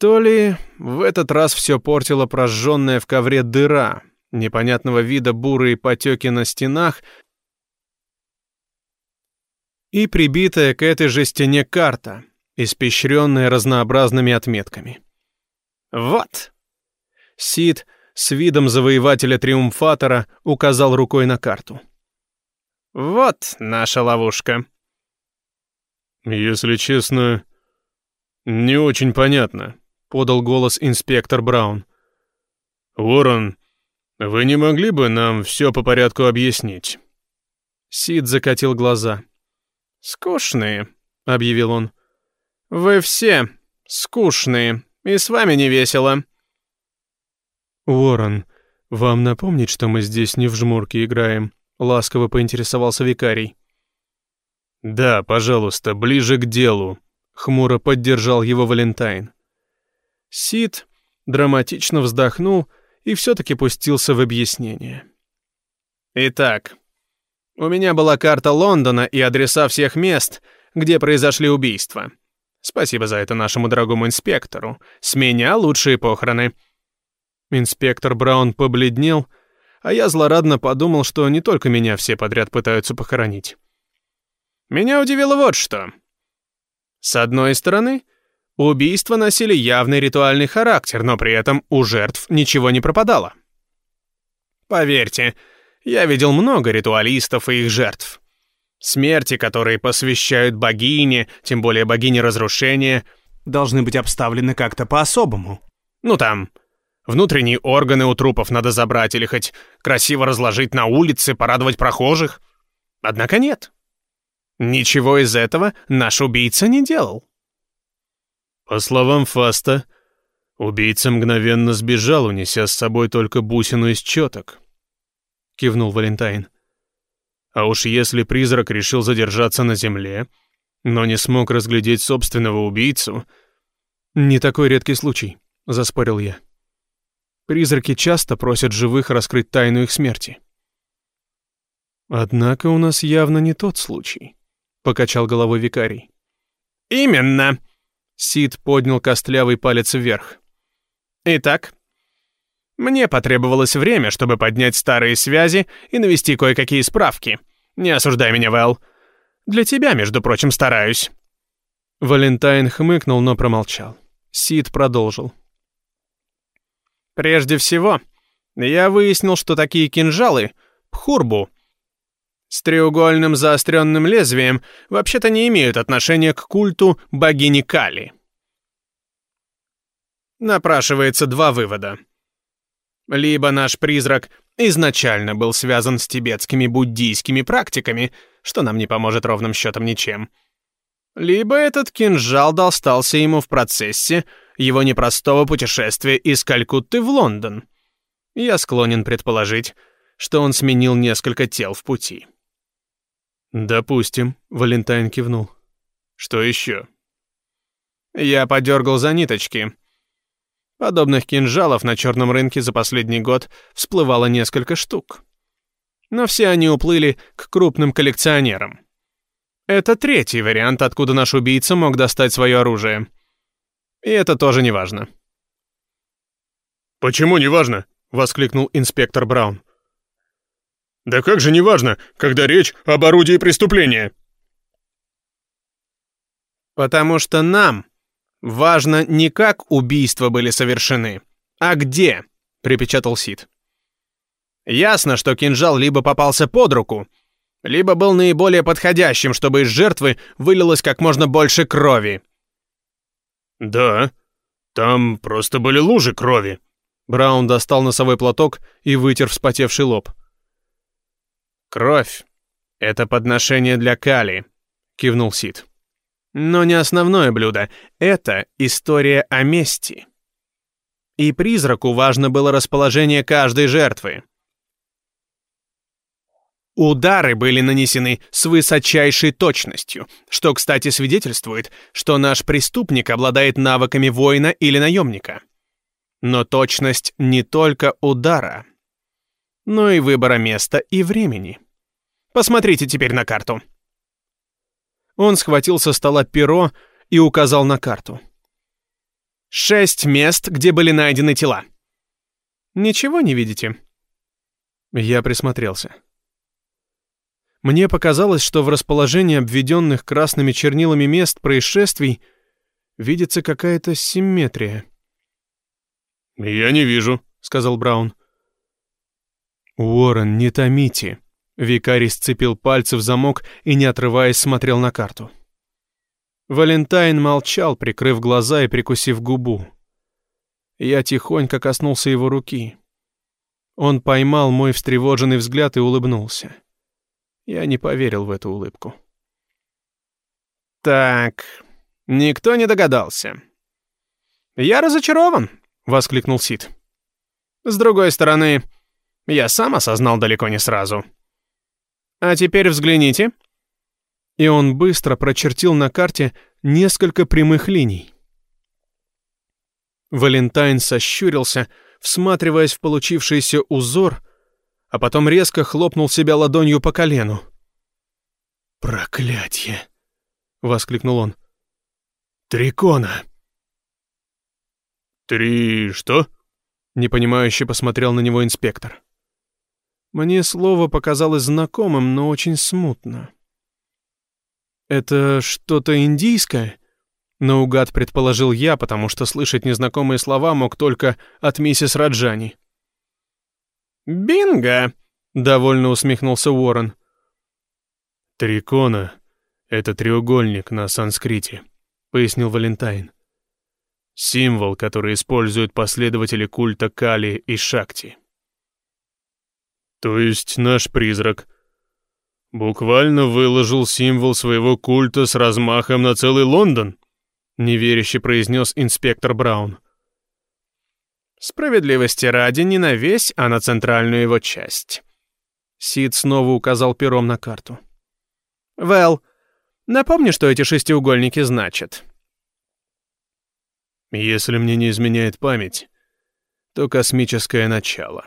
то ли в этот раз все портила прожженная в ковре дыра, непонятного вида бурые потеки на стенах и прибитая к этой же стене карта, испещренная разнообразными отметками. «Вот!» Сид с видом завоевателя-триумфатора указал рукой на карту. Вот наша ловушка. Если честно, не очень понятно, подал голос инспектор Браун. Уоррен, вы не могли бы нам все по порядку объяснить? Сид закатил глаза. «Скучные», — объявил он. «Вы все скучные, и с вами не весело». «Уоррен, вам напомнить, что мы здесь не в жмурке играем?» — ласково поинтересовался викарий. «Да, пожалуйста, ближе к делу», — хмуро поддержал его Валентайн. Сид драматично вздохнул и все-таки пустился в объяснение. «Итак, у меня была карта Лондона и адреса всех мест, где произошли убийства. Спасибо за это нашему дорогому инспектору. С меня лучшие похороны». Инспектор Браун побледнел, а я злорадно подумал, что не только меня все подряд пытаются похоронить. Меня удивило вот что. С одной стороны, убийства носили явный ритуальный характер, но при этом у жертв ничего не пропадало. Поверьте, я видел много ритуалистов и их жертв. Смерти, которые посвящают богине, тем более богине разрушения, должны быть обставлены как-то по-особому. Ну там, внутренние органы у трупов надо забрать или хоть красиво разложить на улице, порадовать прохожих. Однако нет. Ничего из этого наш убийца не делал. По словам Фаста, убийца мгновенно сбежал, унеся с собой только бусину из четок. Кивнул Валентайн. А уж если призрак решил задержаться на земле, но не смог разглядеть собственного убийцу... «Не такой редкий случай», — заспорил я. «Призраки часто просят живых раскрыть тайну их смерти». «Однако у нас явно не тот случай», — покачал головой викарий. «Именно!» — Сид поднял костлявый палец вверх. «Итак, мне потребовалось время, чтобы поднять старые связи и навести кое-какие справки. Не осуждай меня, Вэл. Для тебя, между прочим, стараюсь». Валентайн хмыкнул, но промолчал. Сид продолжил. «Прежде всего, я выяснил, что такие кинжалы — пхурбу — с треугольным заостренным лезвием вообще-то не имеют отношения к культу богини Кали. Напрашивается два вывода. Либо наш призрак изначально был связан с тибетскими буддийскими практиками, что нам не поможет ровным счетом ничем. Либо этот кинжал достался ему в процессе его непростого путешествия из Калькутты в Лондон. Я склонен предположить, что он сменил несколько тел в пути. «Допустим», — Валентайн кивнул. «Что еще?» Я подергал за ниточки. Подобных кинжалов на черном рынке за последний год всплывало несколько штук. Но все они уплыли к крупным коллекционерам. Это третий вариант, откуда наш убийца мог достать свое оружие. И это тоже не важно. «Почему не важно?» — воскликнул инспектор Браун. Да как же неважно, когда речь об орудии преступления? Потому что нам важно не как убийства были совершены, а где, припечатал Сид. Ясно, что кинжал либо попался под руку, либо был наиболее подходящим, чтобы из жертвы вылилось как можно больше крови. Да, там просто были лужи крови. Браун достал носовой платок и вытер вспотевший лоб. «Кровь — это подношение для Кали», — кивнул Сид. «Но не основное блюдо. Это история о мести. И призраку важно было расположение каждой жертвы. Удары были нанесены с высочайшей точностью, что, кстати, свидетельствует, что наш преступник обладает навыками воина или наемника. Но точность не только удара — но и выбора места и времени. Посмотрите теперь на карту». Он схватил со стола перо и указал на карту. «Шесть мест, где были найдены тела. Ничего не видите?» Я присмотрелся. Мне показалось, что в расположении обведенных красными чернилами мест происшествий видится какая-то симметрия. «Я не вижу», — сказал Браун. «Уоррен, не томите», — Викарий сцепил пальцы в замок и, не отрываясь, смотрел на карту. Валентайн молчал, прикрыв глаза и прикусив губу. Я тихонько коснулся его руки. Он поймал мой встревоженный взгляд и улыбнулся. Я не поверил в эту улыбку. «Так, никто не догадался». «Я разочарован», — воскликнул Сид. «С другой стороны, я сам осознал далеко не сразу». А теперь взгляните». И он быстро прочертил на карте несколько прямых линий. Валентайн сощурился, всматриваясь в получившийся узор, а потом резко хлопнул себя ладонью по колену. «Проклятье!» — воскликнул он. «Трикона!» «Три что?» — непонимающе посмотрел на него инспектор. Мне слово показалось знакомым, но очень смутно. «Это что-то индийское?» Наугад предположил я, потому что слышать незнакомые слова мог только от миссис Раджани. «Бинго!» — довольно усмехнулся Уоррен. «Трикона — это треугольник на санскрите», — пояснил Валентайн. «Символ, который используют последователи культа Кали и Шакти». То есть наш призрак буквально выложил символ своего культа с размахом на целый Лондон? Неверяще произнес инспектор Браун. Справедливости ради не на весь, а на центральную его часть. Сид снова указал пером на карту. Вэл, напомни, что эти шестиугольники значат. Если мне не изменяет память, то космическое начало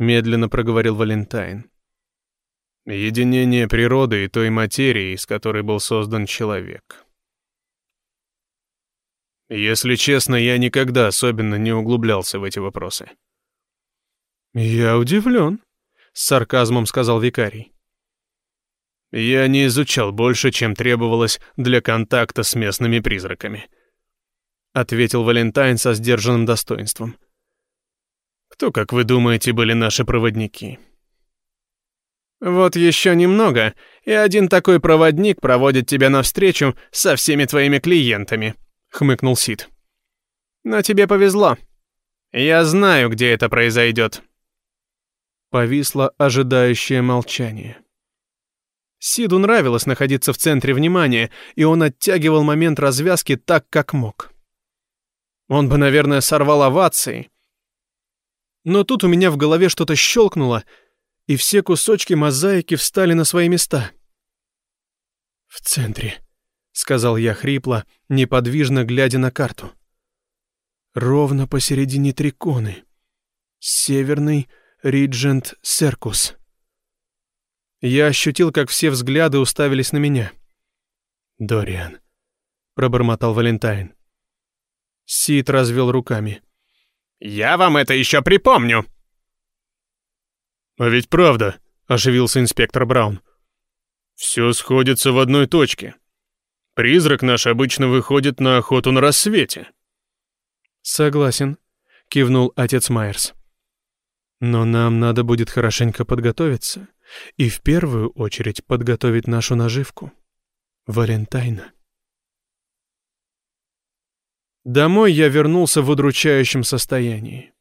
медленно проговорил Валентайн. Единение природы и той материи, из которой был создан человек. Если честно, я никогда особенно не углублялся в эти вопросы. «Я удивлен», — с сарказмом сказал викарий. «Я не изучал больше, чем требовалось для контакта с местными призраками», — ответил Валентайн со сдержанным достоинством. Кто, как вы думаете, были наши проводники? Вот еще немного, и один такой проводник проводит тебя навстречу со всеми твоими клиентами, хмыкнул Сид. Но тебе повезло. Я знаю, где это произойдет. Повисло ожидающее молчание. Сиду нравилось находиться в центре внимания, и он оттягивал момент развязки так, как мог. Он бы, наверное, сорвал овации, но тут у меня в голове что-то щелкнуло, и все кусочки мозаики встали на свои места. «В центре», — сказал я хрипло, неподвижно глядя на карту. «Ровно посередине триконы. Северный Риджент Серкус». Я ощутил, как все взгляды уставились на меня. «Дориан», — пробормотал Валентайн. Сид развел руками. Я вам это еще припомню!» «А ведь правда», — оживился инспектор Браун. «Все сходится в одной точке. Призрак наш обычно выходит на охоту на рассвете». «Согласен», — кивнул отец Майерс. «Но нам надо будет хорошенько подготовиться, и в первую очередь подготовить нашу наживку. Валентайна». Домой я вернулся в удручающем состоянии.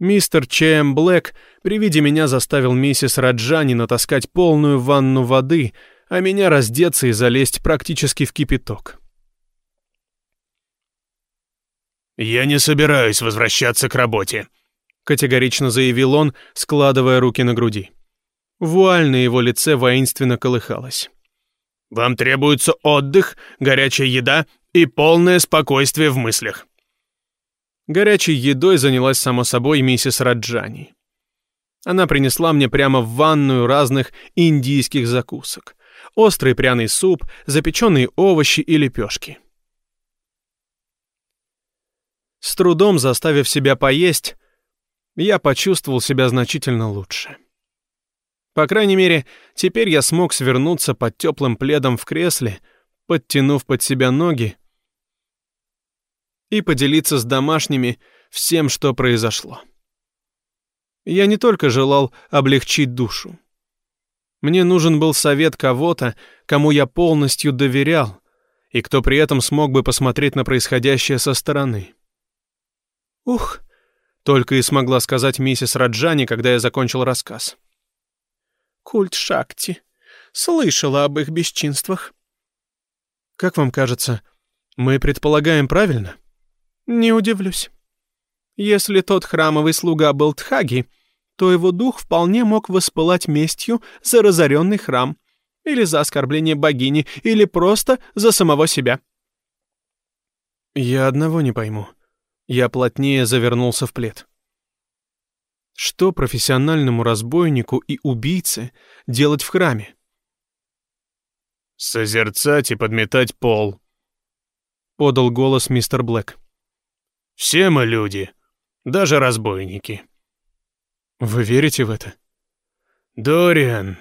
Мистер Ч.М. Блэк при виде меня заставил миссис Раджани натаскать полную ванну воды, а меня раздеться и залезть практически в кипяток. «Я не собираюсь возвращаться к работе», — категорично заявил он, складывая руки на груди. Вуаль на его лице воинственно колыхалась. «Вам требуется отдых, горячая еда и полное спокойствие в мыслях. Горячей едой занялась, само собой, миссис Раджани. Она принесла мне прямо в ванную разных индийских закусок. Острый пряный суп, запеченные овощи и лепешки. С трудом заставив себя поесть, я почувствовал себя значительно лучше. По крайней мере, теперь я смог свернуться под теплым пледом в кресле, подтянув под себя ноги и поделиться с домашними всем, что произошло. Я не только желал облегчить душу. Мне нужен был совет кого-то, кому я полностью доверял, и кто при этом смог бы посмотреть на происходящее со стороны. «Ух!» — только и смогла сказать миссис Раджани, когда я закончил рассказ. «Культ Шакти. Слышала об их бесчинствах». «Как вам кажется, мы предполагаем правильно?» «Не удивлюсь. Если тот храмовый слуга был Тхаги, то его дух вполне мог воспылать местью за разоренный храм, или за оскорбление богини, или просто за самого себя». «Я одного не пойму», я плотнее завернулся в плед. Что профессиональному разбойнику и убийце делать в храме? «Созерцать и подметать пол», — подал голос мистер Блэк. «Все мы люди, даже разбойники». «Вы верите в это?» «Дориан,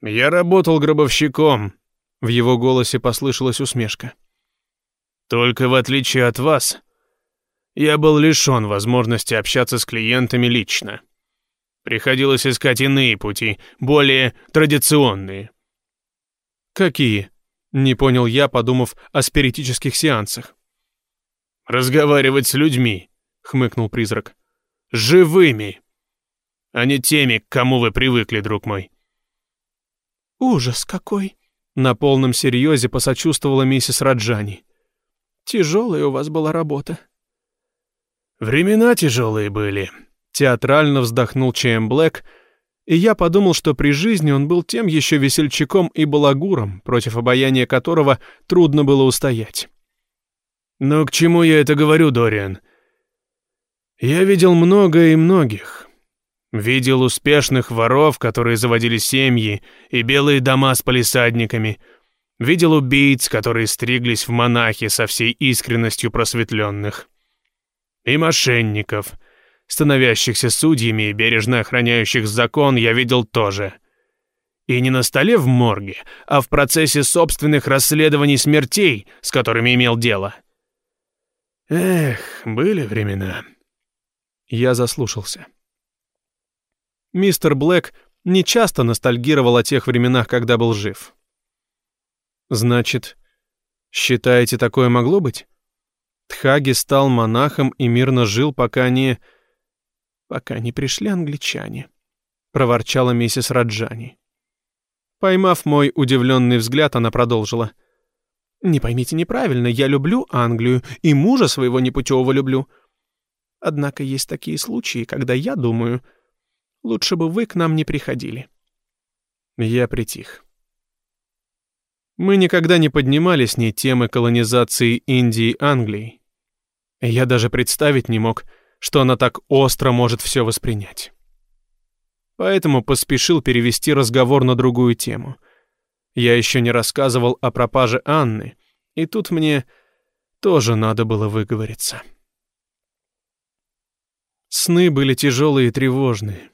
я работал гробовщиком», — в его голосе послышалась усмешка. «Только в отличие от вас, я был лишён возможности общаться с клиентами лично. Приходилось искать иные пути, более традиционные. «Какие?» — не понял я, подумав о спиритических сеансах. «Разговаривать с людьми», — хмыкнул призрак. «Живыми, а не теми, к кому вы привыкли, друг мой». «Ужас какой!» — на полном серьезе посочувствовала миссис Раджани. «Тяжелая у вас была работа». «Времена тяжелые были», — театрально вздохнул Чейм Блэк, и я подумал, что при жизни он был тем еще весельчаком и балагуром, против обаяния которого трудно было устоять. «Но к чему я это говорю, Дориан? Я видел много и многих. Видел успешных воров, которые заводили семьи, и белые дома с полисадниками. Видел убийц, которые стриглись в монахи со всей искренностью просветленных и мошенников, становящихся судьями и бережно охраняющих закон, я видел тоже. И не на столе в морге, а в процессе собственных расследований смертей, с которыми имел дело. Эх, были времена. Я заслушался. Мистер Блэк не часто ностальгировал о тех временах, когда был жив. Значит, считаете, такое могло быть? Тхаги стал монахом и мирно жил, пока не... пока не пришли англичане, проворчала миссис Раджани. Поймав мой удивленный взгляд, она продолжила. «Не поймите неправильно, я люблю Англию и мужа своего непутевого люблю. Однако есть такие случаи, когда я думаю, лучше бы вы к нам не приходили». Я притих. Мы никогда не поднимали с ней темы колонизации Индии Англией. Я даже представить не мог, что она так остро может все воспринять. Поэтому поспешил перевести разговор на другую тему. Я еще не рассказывал о пропаже Анны, и тут мне тоже надо было выговориться. Сны были тяжелые и тревожные.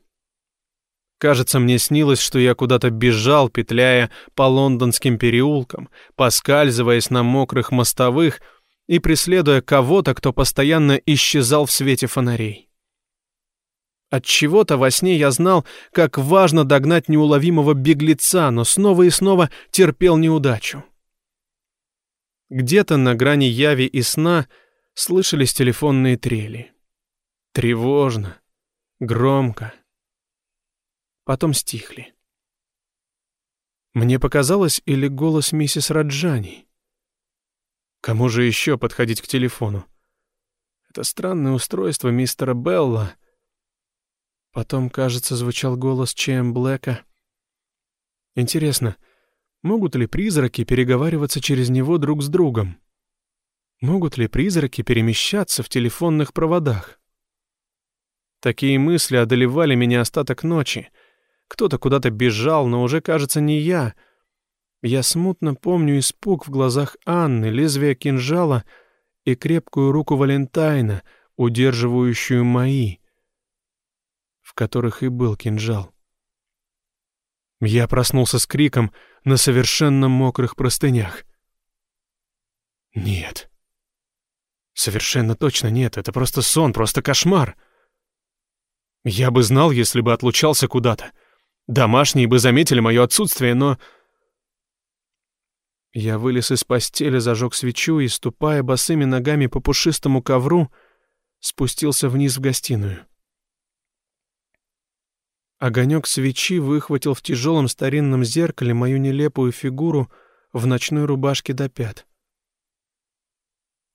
Кажется, мне снилось, что я куда-то бежал, петляя по лондонским переулкам, поскальзываясь на мокрых мостовых — и преследуя кого-то, кто постоянно исчезал в свете фонарей. От чего-то во сне я знал, как важно догнать неуловимого беглеца, но снова и снова терпел неудачу. Где-то на грани яви и сна слышались телефонные трели. Тревожно, громко. Потом стихли. Мне показалось, или голос миссис Раджани. Кому же еще подходить к телефону? Это странное устройство мистера Белла. Потом, кажется, звучал голос Чем Блэка. Интересно, могут ли призраки переговариваться через него друг с другом? Могут ли призраки перемещаться в телефонных проводах? Такие мысли одолевали меня остаток ночи. Кто-то куда-то бежал, но уже, кажется, не я — я смутно помню испуг в глазах Анны, лезвие кинжала и крепкую руку Валентайна, удерживающую мои, которых и был кинжал. Я проснулся с криком на совершенно мокрых простынях. Нет. Совершенно точно нет, это просто сон, просто кошмар. Я бы знал, если бы отлучался куда-то. Домашние бы заметили мое отсутствие, но... Я вылез из постели, зажег свечу и, ступая босыми ногами по пушистому ковру, спустился вниз в гостиную. Огонек свечи выхватил в тяжелом старинном зеркале мою нелепую фигуру в ночной рубашке до пят.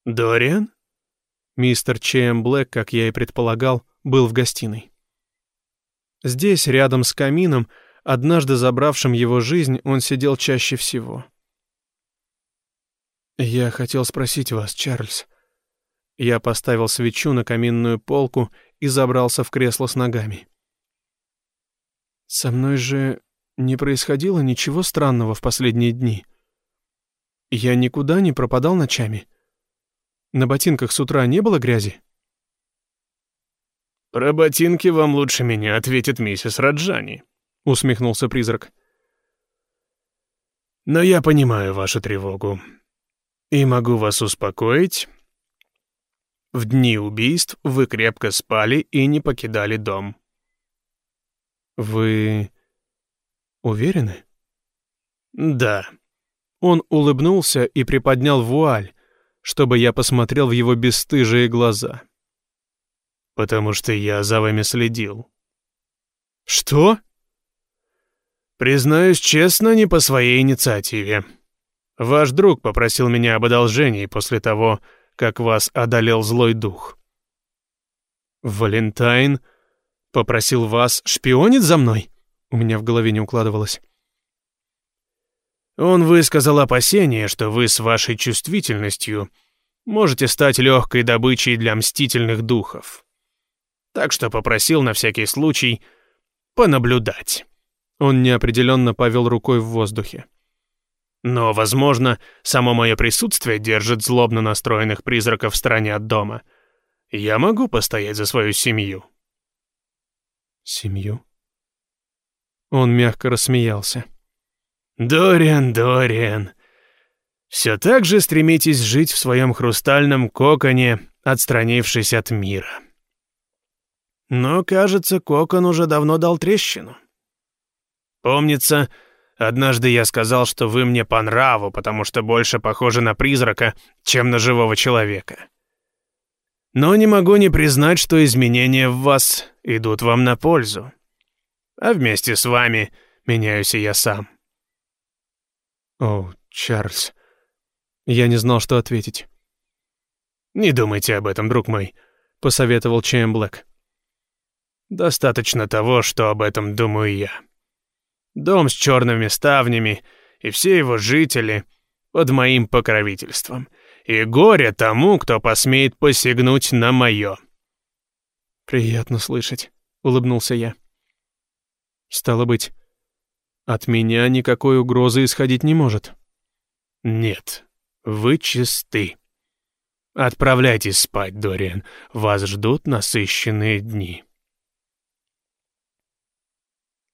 «Дориан?» Мистер Чейм Блэк, как я и предполагал, был в гостиной. Здесь, рядом с камином, однажды забравшим его жизнь, он сидел чаще всего. «Я хотел спросить вас, Чарльз». Я поставил свечу на каминную полку и забрался в кресло с ногами. «Со мной же не происходило ничего странного в последние дни. Я никуда не пропадал ночами». На ботинках с утра не было грязи? «Про ботинки вам лучше меня ответит миссис Раджани», — усмехнулся призрак. «Но я понимаю вашу тревогу и могу вас успокоить. В дни убийств вы крепко спали и не покидали дом». «Вы уверены?» «Да». Он улыбнулся и приподнял вуаль, чтобы я посмотрел в его бесстыжие глаза. «Потому что я за вами следил». «Что?» «Признаюсь честно, не по своей инициативе. Ваш друг попросил меня об одолжении после того, как вас одолел злой дух». «Валентайн попросил вас шпионить за мной?» У меня в голове не укладывалось. Он высказал опасение, что вы с вашей чувствительностью можете стать легкой добычей для мстительных духов. Так что попросил на всякий случай понаблюдать. Он неопределенно повел рукой в воздухе. Но, возможно, само мое присутствие держит злобно настроенных призраков в стороне от дома. Я могу постоять за свою семью. Семью? Он мягко рассмеялся. «Дориан, Дориан, все так же стремитесь жить в своем хрустальном коконе, отстранившись от мира. Но, кажется, кокон уже давно дал трещину. Помнится, однажды я сказал, что вы мне по нраву, потому что больше похожи на призрака, чем на живого человека. Но не могу не признать, что изменения в вас идут вам на пользу. А вместе с вами меняюсь и я сам. «О, Чарльз...» Я не знал, что ответить. «Не думайте об этом, друг мой», — посоветовал Блэк. «Достаточно того, что об этом думаю я. Дом с черными ставнями и все его жители под моим покровительством. И горе тому, кто посмеет посягнуть на мое». «Приятно слышать», — улыбнулся я. «Стало быть, от меня никакой угрозы исходить не может. Нет, вы чисты. Отправляйтесь спать, Дориан. Вас ждут насыщенные дни.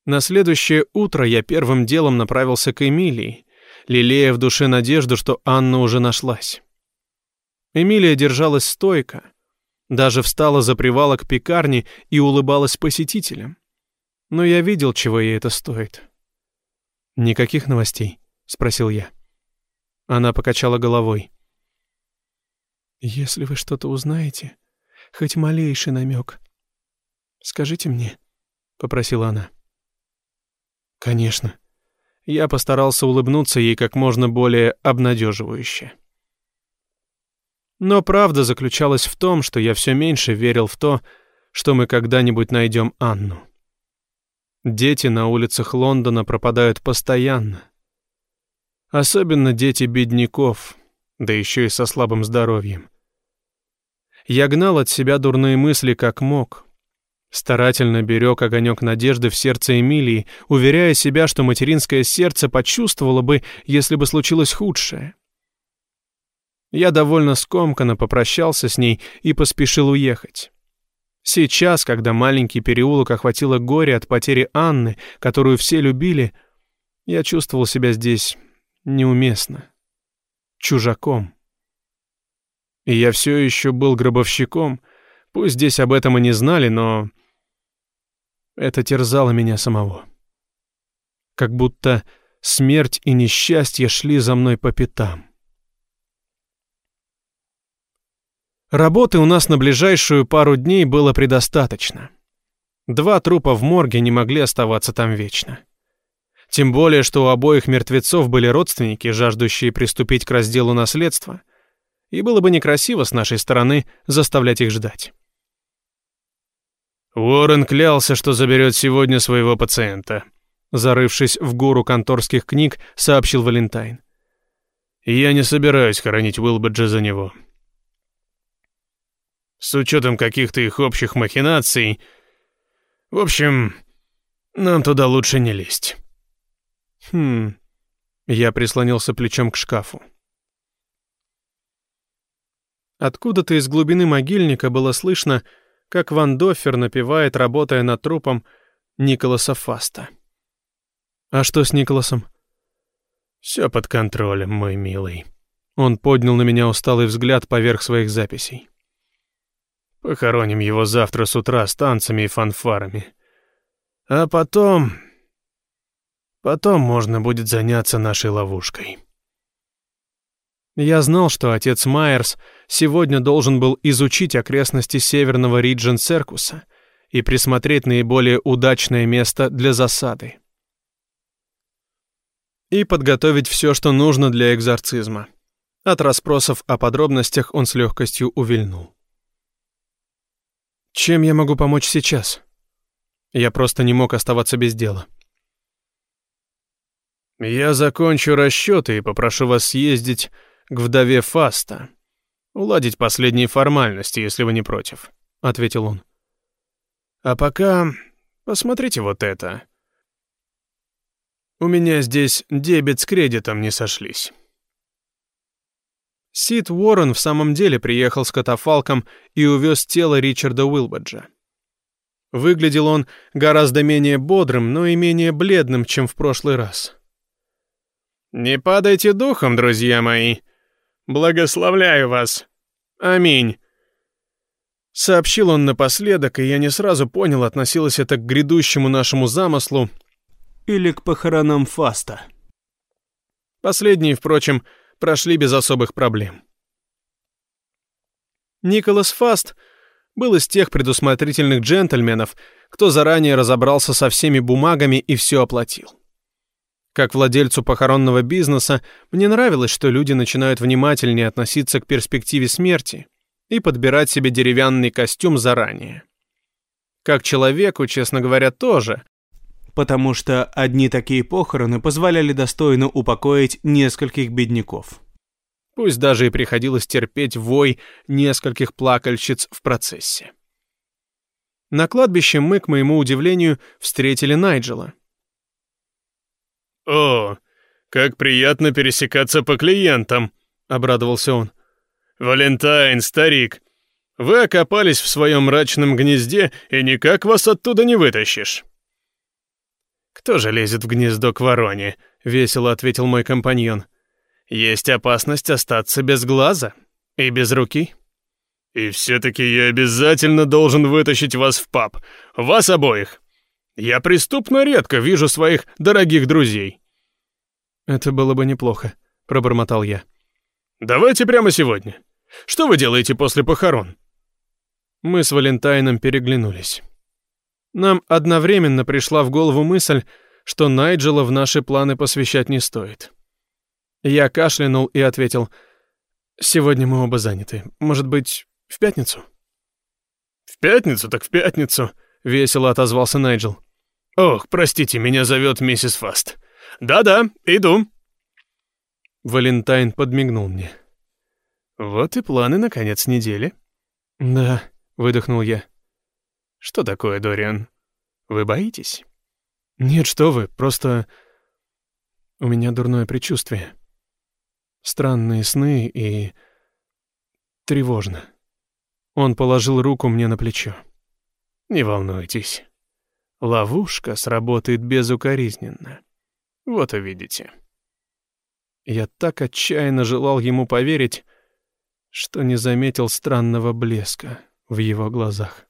На следующее утро я первым делом направился к Эмилии, лелея в душе надежду, что Анна уже нашлась. Эмилия держалась стойко, даже встала за привалок пекарни и улыбалась посетителям. Но я видел, чего ей это стоит. «Никаких новостей?» — спросил я. Она покачала головой. «Если вы что-то узнаете, хоть малейший намек, скажите мне», — попросила она. «Конечно». Я постарался улыбнуться ей как можно более обнадеживающе. Но правда заключалась в том, что я все меньше верил в то, что мы когда-нибудь найдем Анну. Дети на улицах Лондона пропадают постоянно. Особенно дети бедняков, да еще и со слабым здоровьем. Я гнал от себя дурные мысли как мог. Старательно берег огонек надежды в сердце Эмилии, уверяя себя, что материнское сердце почувствовало бы, если бы случилось худшее. Я довольно скомканно попрощался с ней и поспешил уехать. Сейчас, когда маленький переулок охватило горе от потери Анны, которую все любили, я чувствовал себя здесь неуместно, чужаком. И я все еще был гробовщиком, пусть здесь об этом и не знали, но это терзало меня самого. как будто смерть и несчастье шли за мной по пятам. Работы у нас на ближайшую пару дней было предостаточно. Два трупа в морге не могли оставаться там вечно. Тем более, что у обоих мертвецов были родственники, жаждущие приступить к разделу наследства, и было бы некрасиво с нашей стороны заставлять их ждать. Уоррен клялся, что заберет сегодня своего пациента. Зарывшись в гору конторских книг, сообщил Валентайн. «Я не собираюсь хоронить Уилбеджа за него. С учетом каких-то их общих махинаций... В общем, нам туда лучше не лезть». «Хм...» Я прислонился плечом к шкафу. Откуда-то из глубины могильника было слышно, как Ван Доффер напевает, работая над трупом Николаса Фаста. «А что с Николасом?» «Все под контролем, мой милый». Он поднял на меня усталый взгляд поверх своих записей. «Похороним его завтра с утра с танцами и фанфарами. А потом... Потом можно будет заняться нашей ловушкой». Я знал, что отец Майерс сегодня должен был изучить окрестности северного Риджен-Серкуса и присмотреть наиболее удачное место для засады. И подготовить все, что нужно для экзорцизма. От расспросов о подробностях он с легкостью увильнул. «Чем я могу помочь сейчас?» Я просто не мог оставаться без дела. «Я закончу расчеты и попрошу вас съездить к вдове Фаста. Уладить последние формальности, если вы не против», — ответил он. «А пока посмотрите вот это. У меня здесь дебет с кредитом не сошлись». Сид Уоррен в самом деле приехал с катафалком и увез тело Ричарда Уилбаджа. Выглядел он гораздо менее бодрым, но и менее бледным, чем в прошлый раз. «Не падайте духом, друзья мои», Благословляю вас. Аминь. Сообщил он напоследок, и я не сразу понял, относилось это к грядущему нашему замыслу или к похоронам Фаста. Последние, впрочем, прошли без особых проблем. Николас Фаст был из тех предусмотрительных джентльменов, кто заранее разобрался со всеми бумагами и все оплатил. Как владельцу похоронного бизнеса, мне нравилось, что люди начинают внимательнее относиться к перспективе смерти и подбирать себе деревянный костюм заранее. Как человеку, честно говоря, тоже, потому что одни такие похороны позволяли достойно упокоить нескольких бедняков. Пусть даже и приходилось терпеть вой нескольких плакальщиц в процессе. На кладбище мы, к моему удивлению, встретили Найджела — «О, как приятно пересекаться по клиентам», — обрадовался он. «Валентайн, старик, вы окопались в своем мрачном гнезде, и никак вас оттуда не вытащишь». «Кто же лезет в гнездо к вороне?» — весело ответил мой компаньон. «Есть опасность остаться без глаза и без руки». «И все-таки я обязательно должен вытащить вас в паб, вас обоих. Я преступно редко вижу своих дорогих друзей». «Это было бы неплохо», — пробормотал я. «Давайте прямо сегодня. Что вы делаете после похорон?» Мы с Валентайном переглянулись. Нам одновременно пришла в голову мысль, что Найджела в наши планы посвящать не стоит. Я кашлянул и ответил, «Сегодня мы оба заняты. Может быть, в пятницу?» «В пятницу так в пятницу», — весело отозвался Найджел. «Ох, простите, меня зовет миссис Фаст. Да-да, иду». Валентайн подмигнул мне. «Вот и планы на конец недели». «Да», — выдохнул я. «Что такое, Дориан? Вы боитесь?» «Нет, что вы, просто... У меня дурное предчувствие. Странные сны и... тревожно». Он положил руку мне на плечо. «Не волнуйтесь. Ловушка сработает безукоризненно. Вот увидите. Я так отчаянно желал ему поверить, что не заметил странного блеска в его глазах.